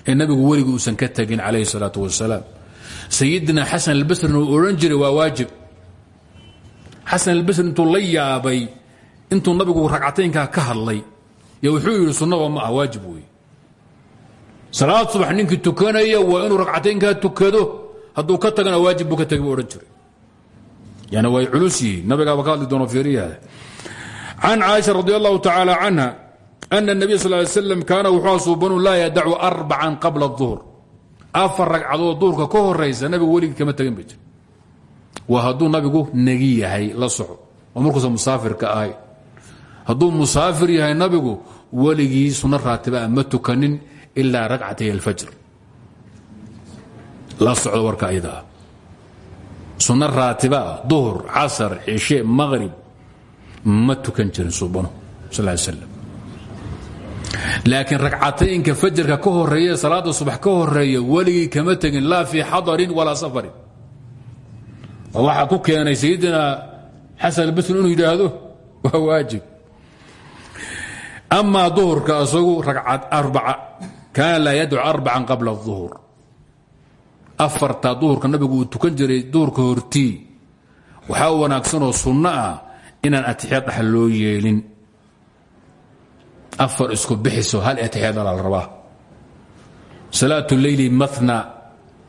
ee nabigu weligu uusan ka tegin calayh الsalaaة wasalaam sayidina xasan albasrina uu odhan jiray waa waajib xasan albasri intuu la yaabay intuu nabigu ragcataynkaa ka hadlay y wuxuu yidhi sunnaba ma waajib wey salaad subax ninkii tukanaya waa inuu ragcataynkaa tukado hadduu ka tagana waajib buu ka tegi bu jiray. Yani way culus yihiin. Nabigaaba doono fiiriyaada can caaisha radi allahu tacaala canha ana اnabiy sal ly slam kaana wuxuu asuubanu laa yadacu arbacan qabla اduhr afar ragcadood duhurka ka horaysa nabigu weligii kama tegin bay waa hadduu nabigu negi yahay la soco. Oo markuusa musaafirka ahay. Hadduu musaafir yahay nabigu weligii sunno raatibaa ma tukanin ilaa ragcatay alfajr. La socdo warka ayadaa sunno raatibaa duhur casar cishe maqrib ma tukan jirin subano sal slam laakiin ragcataynka fajarka ka horreeya salaada subax ka horreeya weligii kama tegin laa fii xadarin walaa waxaa ku keenay sayidina xasan albasri inuu yidhaahdo waa waajib. Amaa duhurka isagu ragcad arbaca kaana laa yadcu arbacan qabla اduhur afartaa duhurka nabigu uu tukan jiray duhurka hortii waxaa wanaagsanoo sunno ah inaan atixya ah dhaxal loo yeelin. Afar isku bixiso hal atixyada la rabaa. Salaat leyli mana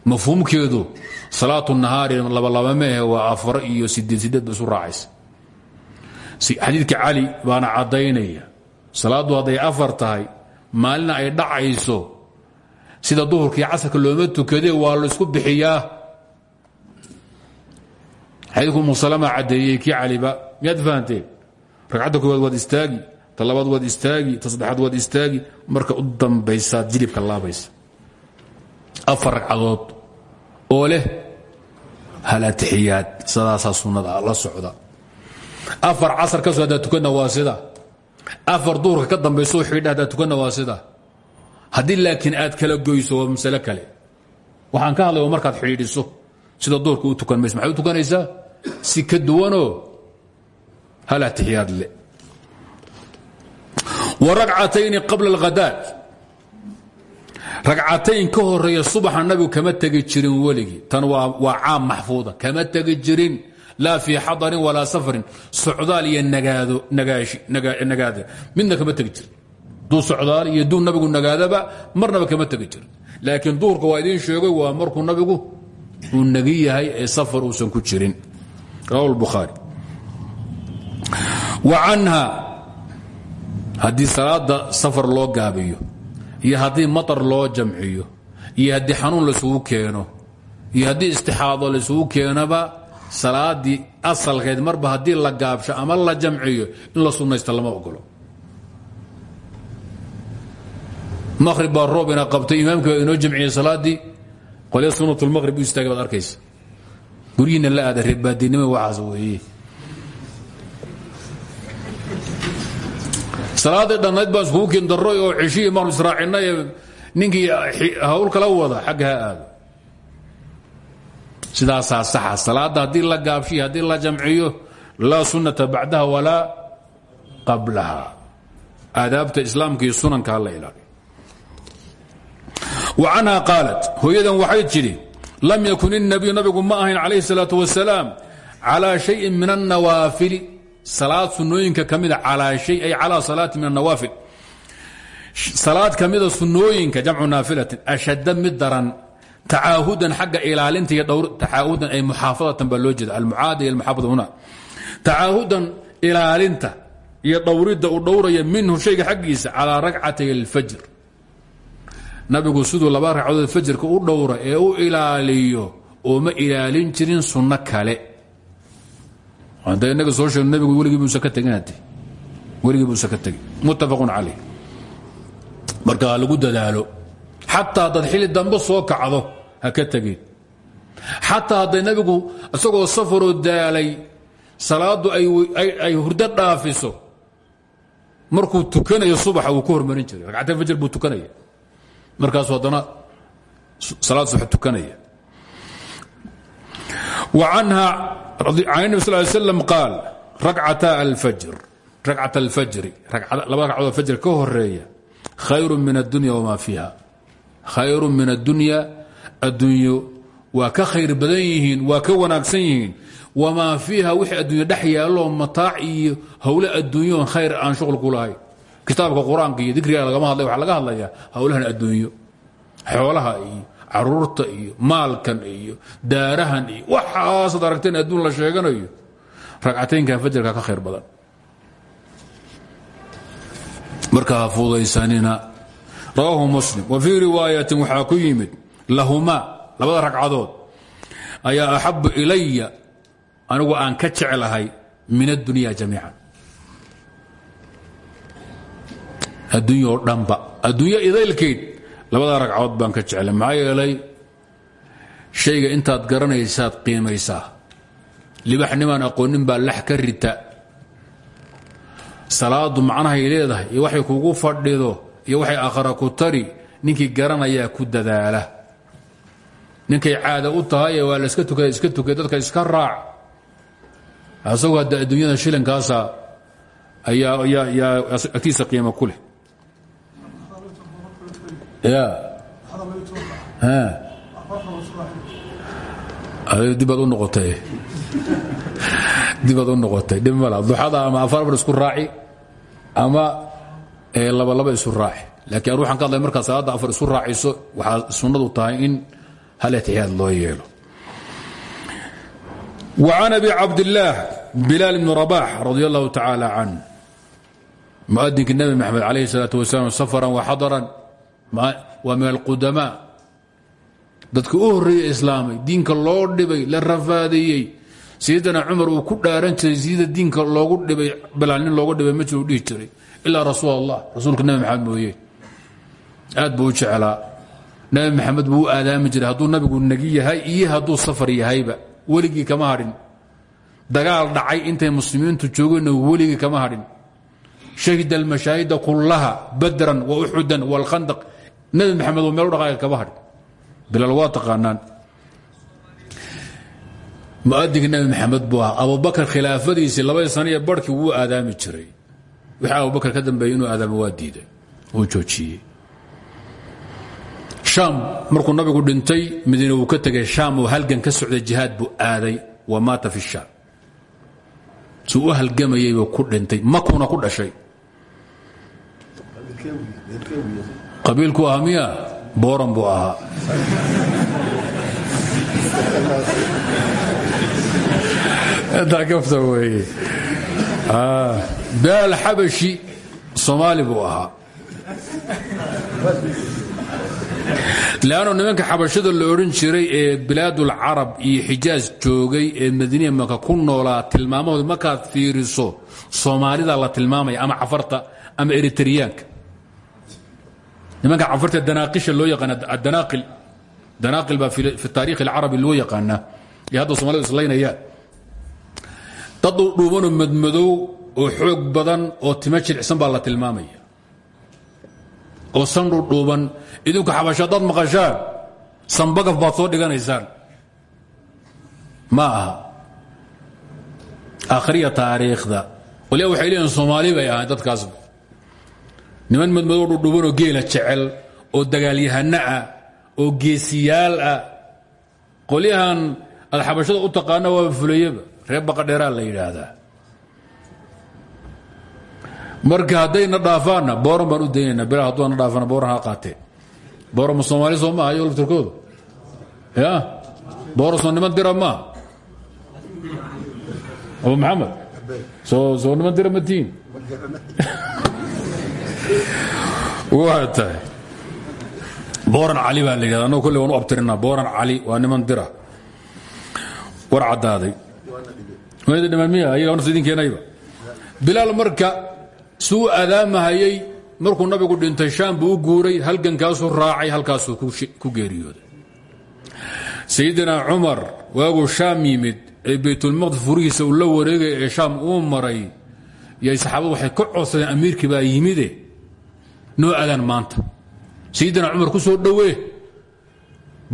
mafhuumkeedu salaatu nahaari labalaba meehe waa afar iyo sideed sideed ba isu raacaysa. Xadiidka cali baana caddaynaya salaaddu hadday afar tahay maalina ay dhacayso sida duhurkii casarka looma tukadee waa la isku bixiyaa. Xadiidku musalama caddeeyey kii caliba miyaad fahanteen ragcadda koowaad waad istaagi ta labaad waad istaagi ta saddexaad waad istaagi marka u dambaysaad jilibka laabaysa afar ragcadood oo leh hal atixiyaad sidaasaa sunnada la socda. Afar casar ka soo haddaad tukanna waa afar duurka ka dambayso xidha haddaad tukanna waa sida. Haddii aad kala goyso waa kale. Waxaan ka hadlay markaad xidhiidhiso sida duurka u tukan maxay u tukanaysaa? Si ka duwanoo hal atixiyaad le wa ragcatayni qabla alghadaad ragcatayn ka horreeya subaxa nabigu kama tegi jirin weligii. Tan waa caam maxfuuda. Kama tegi jirin. Laa fii xadarin walaa safarin. Socdaal iyo nagaada midna kama tegi jirin. Duu socdaal iyo duu nabigu nagaadaba marnaba kama tegi jirin. Laakiin duurka waa sheegay waa markuu nabigu uu nagi yahay ee safar uusan ku jirin. Rawa bukhaari wa canha haddii salaada safar loo gaabiyo iyo haddii maطar loo jamciyo iyo haddii xanuun laisugu keeno iyo haddii istixaado laisugu keenoba salaadii asalkeed marba haddii la gaabsho ama la jamciyo in la sunnaysta lama ogolo maqrib baa roob qabtay imaamkii baa inoo jamciyey salaaddii qolya sunat lmaqrib u istaagay baad arkaysa. La aada reebaadinimo waxaas salaadii dhannayd baan iskugu kiin darroy oo ceshihii maanu israacinna ee ninkii hawl kala wada xagga ha aado. Sidaasaa saxa. Salaadda la gaabshiyo haddii la jamciyo laa sunnata bacdaha walaa qablaha. Aadaabta islaamka iyo sunanka la ilaaliyo wa canhaa qaalat hooyadan waxay tidhi lam yakun innabiyu nabigu ma ahayn calayhi salaatu wasalaam calaa shayin min annawaafili salaad sunooyinka ka mida ay calaa salaati min anawaafil salaad ka mida sunnooyinka jamcu ashadda mid daran tacaahudan ilaalinta dhowr tacaahudan ay muxaafadatan baa loo jeeda almucaada iyo huna. Tacaahudan ilaalinta iyo dhowridda uu dhowraya minhu shayga xaggiisa calaa ragcatay alfajr. Nabigu siduu laba ragcadood fajrka u dhowra ee u ilaaliyo ooma ilaalin jirin sunno kale ade inaga soo sheeg nabigu weligiibuusan ka tegin hade weligiibuusan ka tegin muttafaqun caleyh marka lagu dadaalo xataa haddaad xili soo kacdo ha ka tegin xataa hadday nabigu isagoo safaroo daalay salaaddu ay hurdo dhaafiso markuu tukanayo subaxa wuu ka hormarin jiray. Ragcata fajr buu tukanaya. Markaasu haddana salaad subax tukanaya. Wa canha n s qaal racata alfajri labada racdood fajr ka horreeya khayru min addunya wma fiiha khayru min addunya addunyo waa ka khayr badan yihiin waa ka wanaagsan yihiin wamaa fiiha wixii addunya dhex yaaloo mataac iyo howle adduunyoon khayr aan shuql ku lahayn kitaabka qur'aanka iyo dikriga lagama hadlay waxaa laga hadlayaa howlahan adduunyo xoolaha iyo carruurta iyo maalkan iyo daarahan iyo waxaasaad aragteen adduun la sheeganayo ragcataynkan fajarka ka khayr badan. Marka ha fuudaysanina rawaahu muslim. Wa fii riwaayatin waxaa ku yimid lahumaa labada ragcadood ayaa axabu ilaya anigu aan ka jeclahay min addunya jamiican. Addunya dhanba adduunyo idaylkeyd labada ragcadood baan ka jeclay. Maxaa yeelay shayga intaad garanaysaad qiimaysaa. Libaxnimaan aqoonin baa lax ka rita. Salaadu macnahay leedahay iyo waxay kugu fadhido iyo waxay akhara ku tari ninkii garanayaa ku dadaala. Ninkay caada u tahay waa la iska tukada iska tukay dadka iska raac. Asagoo hadda adduunyada shilinkaasa ayaa ayaa yaa agtiisa qiimo ku leh dibaad u noqotay dibaad u noqotay dhib mala duxada ama afar bar isku raaci ama laba laba isu raaci laakiin an waxaan ka hadlay markaa salaadda afar isu raaciso waxaa sunnadu tahay in hal etixiyaad loo yeelo وعن أبي عبد الله بلال بن رباح رضي الله تعالى عنه مؤdنka النبي محمد عليه الصلاة وسلام سفرا وxضرا waa min alqudamaa dadka u horreeyey islaamay diinka loo dhibay la rafaadeeyey sayidina cumar uu ku dhaaran jiray sida diinka loogu dhibay bilaal nin loogu dhibay ma jiro u dhihi jiray. Ilaa rasuul allah rasuulka nabi maxamed mooye. Aad buu u jeclaa. Nabi maxamed buu u aadaami jiray hadduu nabigu negi yahay iyo hadduu safar yahayba weligii kama hadhin dagaal dhacay intay muslimiintu joogeenna weligii kama hadhin shahida almashaahida kullaha badran wa uxudan wاlkhandaq nabi maxamed oo meel u dhaqaaqa kama hadhin bilaal waa taqaanaan. Nabi maxamed buu ahaa. Abubakar khilaafadiisii labadii sana iyo barhkii wuu aadaami jiray. Wixii abubakar ka dambeeyey inuu aadaamo waa diiday. Uu joojiyey. Shaam markuu nabigu dhintay madiine uu ka tegay. Shaam oo halgan ka socday jihaad buu aaday. Wa maata fi shaam. Suu u halgamayey buu ku dhintay. Makuuna ku dhashay qabiilku ah miya? Booran buu ahaa. Intaa kafta weeye. Bilaal xabashi soomaali buu ahaa. Leannu nimanka xabashada la odhan jiray ee bilaadulcarab iyo xijaaj joogay ee madiiniya maka ku noolaa tilmaamahooda markaad fiiriso soomaalida la tilmaamaya ama cafarta ama eritriyaanka nimanka cafarta danaaqisha loo yaqaana adanaaqil danaaqil baa fi taarikh alcarabi loo yaqaanaa iyo hadda somalida islaynayaan. Dad dhuubanoo madmadow oo xoog badan oo timo jilicsan baa la tilmaamaya. Oo sandhu dhuuban idinku xabasho haddaad maqashaan. Sambagaf baad soo dhiganaysaan. Ma aha. Akhriya taariikhda. Waliba waxay leeyihiin soomaali bay ahayn dadkaasba niman madmadow dhudhuubanoo geela jecel oo dagaalyahano ah oo geesiyaal ah. Qolyahan aad xabashada u taqaana waaba fulayaba reer baqadheeraa la yidhaahdaa. Marka haddayna dhaafaanna booran baan u daynayna bilaa hadduu na dhaafana booran ha qaatee booran ma soomaali soo maaha iyo ya? Boorasoo niman dira maaha abu maxamed soo soo niman dira (laughs) waa tahay booran cali baa la yidhahda annagu kolley waan booran cali waa niman dira. War caddaaday. Wayda dhiman miya ayaga nafta idinkeenayba bilaal marka suu adaamahayey markuu nabigu dhintay shaam buu u guuray halgankaasuu raacay halkaasuu ku geeriyooday. Sayidina cumar waaguu shaam yimid ee baytulmaqdis furihiisa uu la wareegay ee shaam uu maray yay saxaabadu waxay ka codsadeen amiirkii baa yimide noo adaan maanta. Sayidina cumar ku soo dhowee.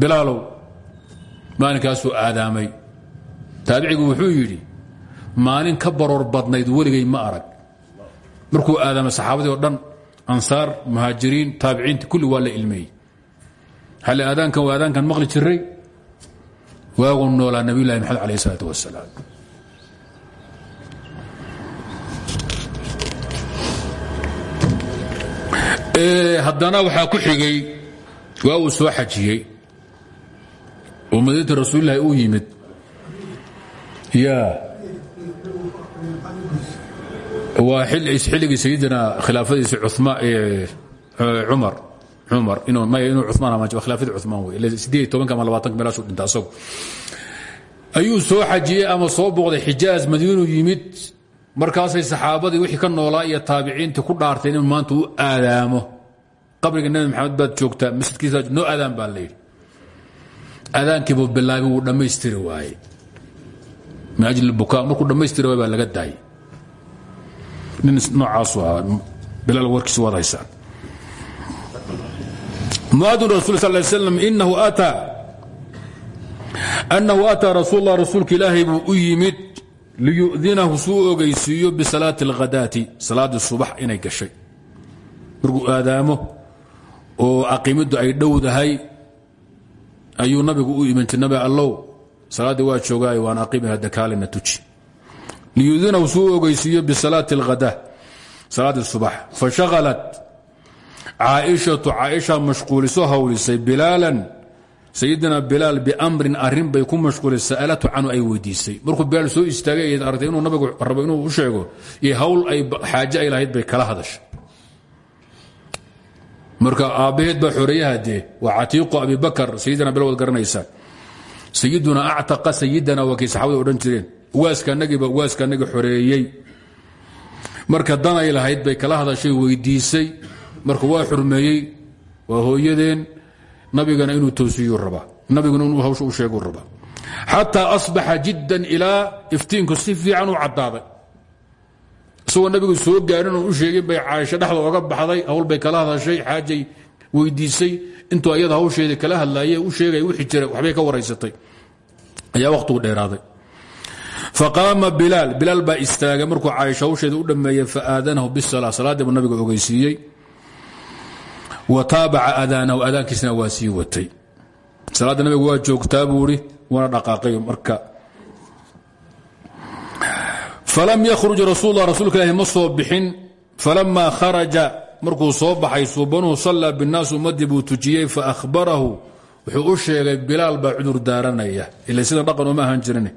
Bilaalow maalinkaasuu aadaamay. Taabicigu wuxuu yidhi maalin ka baroor badnayd weligay ma arag. Markuu aadaamay saxaabadii oo dhan ansaar muhaajiriin taabiciinta kulli waa la ilmeeyey. Hale aadaankan waa aadaankan maqli jiray waagu noolaa nabiyulahi maxamed alayh isalaat wasalaam haddana waxaa ku xigay waa uu soo xajiyey. Oo madiinta rasuulilahi uu yimid. Ya waa xilligii sayidina khilaafadiisi cumar. Cumar inuu cumaan ama khilaafadii cumaan wey sideed tobanka ama labaatanka meelaasuu dhinta asagu. Ayuu soo xajiyey ama soo booqday xijaaz madiinuu yimid markaasay saxaabadii wixii ka noolaa iyo taabiciintii ku dhaarteen inuu maanta u aadaamo. Qabriga nebi maxamed baad joogtaa masjidkiisa noo aadaan baa layidhi aadaankiibuu bilaabay wuu dhammaystiri waaye min ajli bukaa markuu dhammaystiri waay laga daayay nin noocaasu ahaa bilaal warkiisa waad haysaan rasul sal ly slam inahu ataa annahu ataa rasuul allah rasuulka ilaahay buu liyudinahu suu ogeysiiyo bisalaati alghadaati salaaddii subax inay gashay. Markuu aadaamo oo aqimiddu ay dhowdahay ayuu nabigu u imin nabi allow salaaddii waa joogaay waan aqimiha dakaalina tuji. Liyudinahu suu ogeysiiyo bisalaati alghada salaaddii subax. Fashaqalat caaishatu caaisha mashquuliso hawlisay bilaalan sayidina bilaal biamrin arrin bay ku mashquulisay sa'alatu canhu ay weydiisay. Markuu bilaal soo istaagay ay inuu nabigu rabo inuu u sheego iyo hawl ay xaaje ay lahayd bay kala hadashay. Marka aabbaheed baa xoreeyaha dee waa abi bakar sayidina bilaal waad garanaysaan sayiduna actaqa sayidana waa kay saxaabada odhan jireen. Waaskanagiiba waaskanagi xoreeyey. Marka danay lahayd bay kala hadashay weydiisay. Marka waa xurmeeyey waa hooyadeen nabigana inuu toosiyuu rabaa nabiguna inuu hawsha u sheeguu rabaa. Xataa asbaxa jiddan ilaa iftiinku si fiican u caddaaday nabigu soo gaarin u sheegin bay caaisho dhexda oga baxday hawl bay kala hadashay xaajay weydiisay intuu ayada hawsheeda kala hadlaye u sheegay wixii jira waxbay ka waraysatay. Ayaa wakhtigu dheeraaday. Faqaama bilaal bilaal baa istaagay markuu caaisha hawsheeda u dhammeeyey faaadanahu bisala salaaddii buu nabiga ogeysiiyey wa taabaca adaanahu adaankiisna waa sii watay. Salaadda nabiga waa joogtaa buu ihi waana dhaqaaqay marka. Falam yakhruj rasuul lah rasuulka ilaahi ma soo bixin. Falamaa kharaja markuu soo baxay suubanuhu sallaa binnaas ummadii buu tujiyey faahbarahu wuxuu u sheegay bilaal baa cudur daaranaya. Ila sida dhaqan uma ahaan jirin.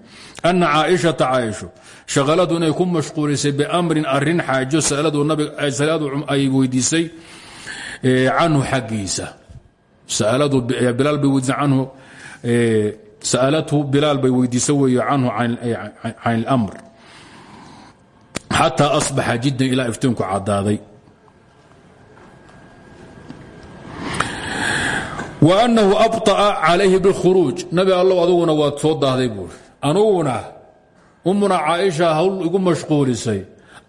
Ana caaishata caaisho shaqaladu inay ku mashquulisay canhu xaggiisa bilaal bay weydiisay canhu sa'alathu bilaal bay weydiisa weeye canhu can اlamr xataa asbaxa jiddan ilaa iftiinku caddaaday wa annahu abطa'a calayhi bاlkhuruuj nabi allow aduguna waad soo daahday buuri anuguna umuna caaisha hawl igu mashquulisay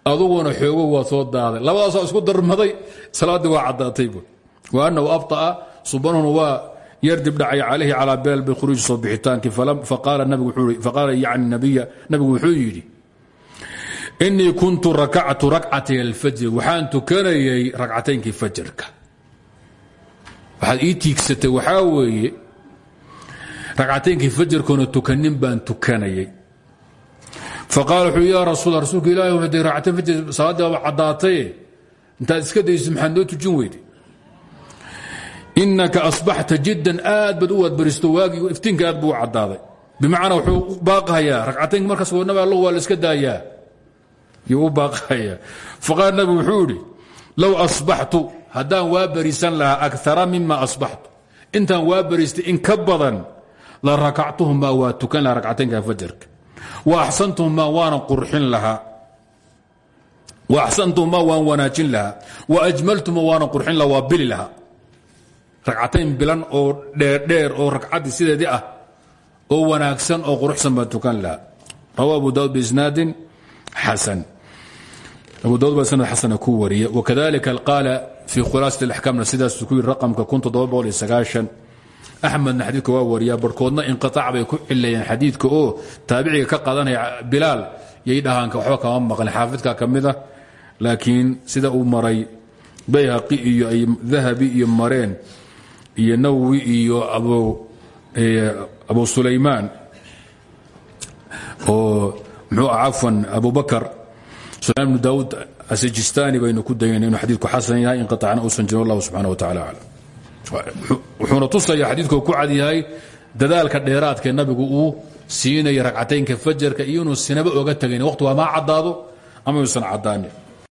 aduguna xoogo waad soo daaday. Labadaasoo isku darmaday. Salaaddii waa caddaatay buuri wa annahu abطa'a subanhuna waa yar dibdhacay calayhi calaa bilaal bikhuruuji soo bixitaankii. Faqaala nabigu wuxuu yidhi inii kuntu rakactu rakcatay alfajri. Waxaan tukanayay ragcataynkii fajarka. Waxaad ii tiigsatay waxaa weeye ragcataynkii fajarkoona tukanin baan tukanayay faqaala wuxuu ya rasuul rasuulka ilahi wade ragcatayn fajr salaaddii baaba caddaataye intaad iska dayso maxaad noo tujin weyde inaka asbaxta jiddan aad baad u waadbaristo waagii iftiinka aad buu u caddaaday bimacnaa wuxuu baaqahayaa ragcataynka markaas wadnaba allahu waa la iska daayaa yuu u baaqahayaa faqaal nabi wuxuu idhi low asbaxtu haddaan waa barisan lahaa akara mima asbaxtu intaan waa baristay in ka badan la rakactuhumaa waa tukan lahaa ragcataynka fajarka wa axsantuhumaa waanan qurxin lahaa wa axsantuhumaa waan wanaajin lahaa wa ajmaltuhumaa waanan qurxin lahaa waa bili lahaa ragcatayn bilan oo dheerdheer oo ragcaddii sideedii ah oo wanaagsan oo quruxsan baan tukan lahaa. Rawa abu daud biisnaadin xasan. Abu daud baa sanad xasana ku wariya wakadalika qaala fii khulaasat اlaxkaamna sidaasuu ku yidhi raqamka axmedna xadiidka waa wariyaa barhkoodna inqiطaac bay ku cilayeen xadiidka oo taabiciga ka qadanaya bilaal yay dhahaanka waxba kama maqlin xaafidka ka laakiin sida uu maray bayhaqi iyo ay dahabi iyo mareen iyo nawowi iyo abu sulaymaan oo mxuu ah cafwan abu bakar sulayman bnu asijistani baynu ku dayan inuu xadiidku xasan yahay inqiطaacna uusan jirin wallahu subxana wa tacala wuxuuna tusaya xadiidku ku cad yahay dadaalka dheeraadka nabigu uu siinaya ragcataynka fajarka iyo inuu sinaba oga tagayn waqti waa maa caddaado ama yuusan caddaanin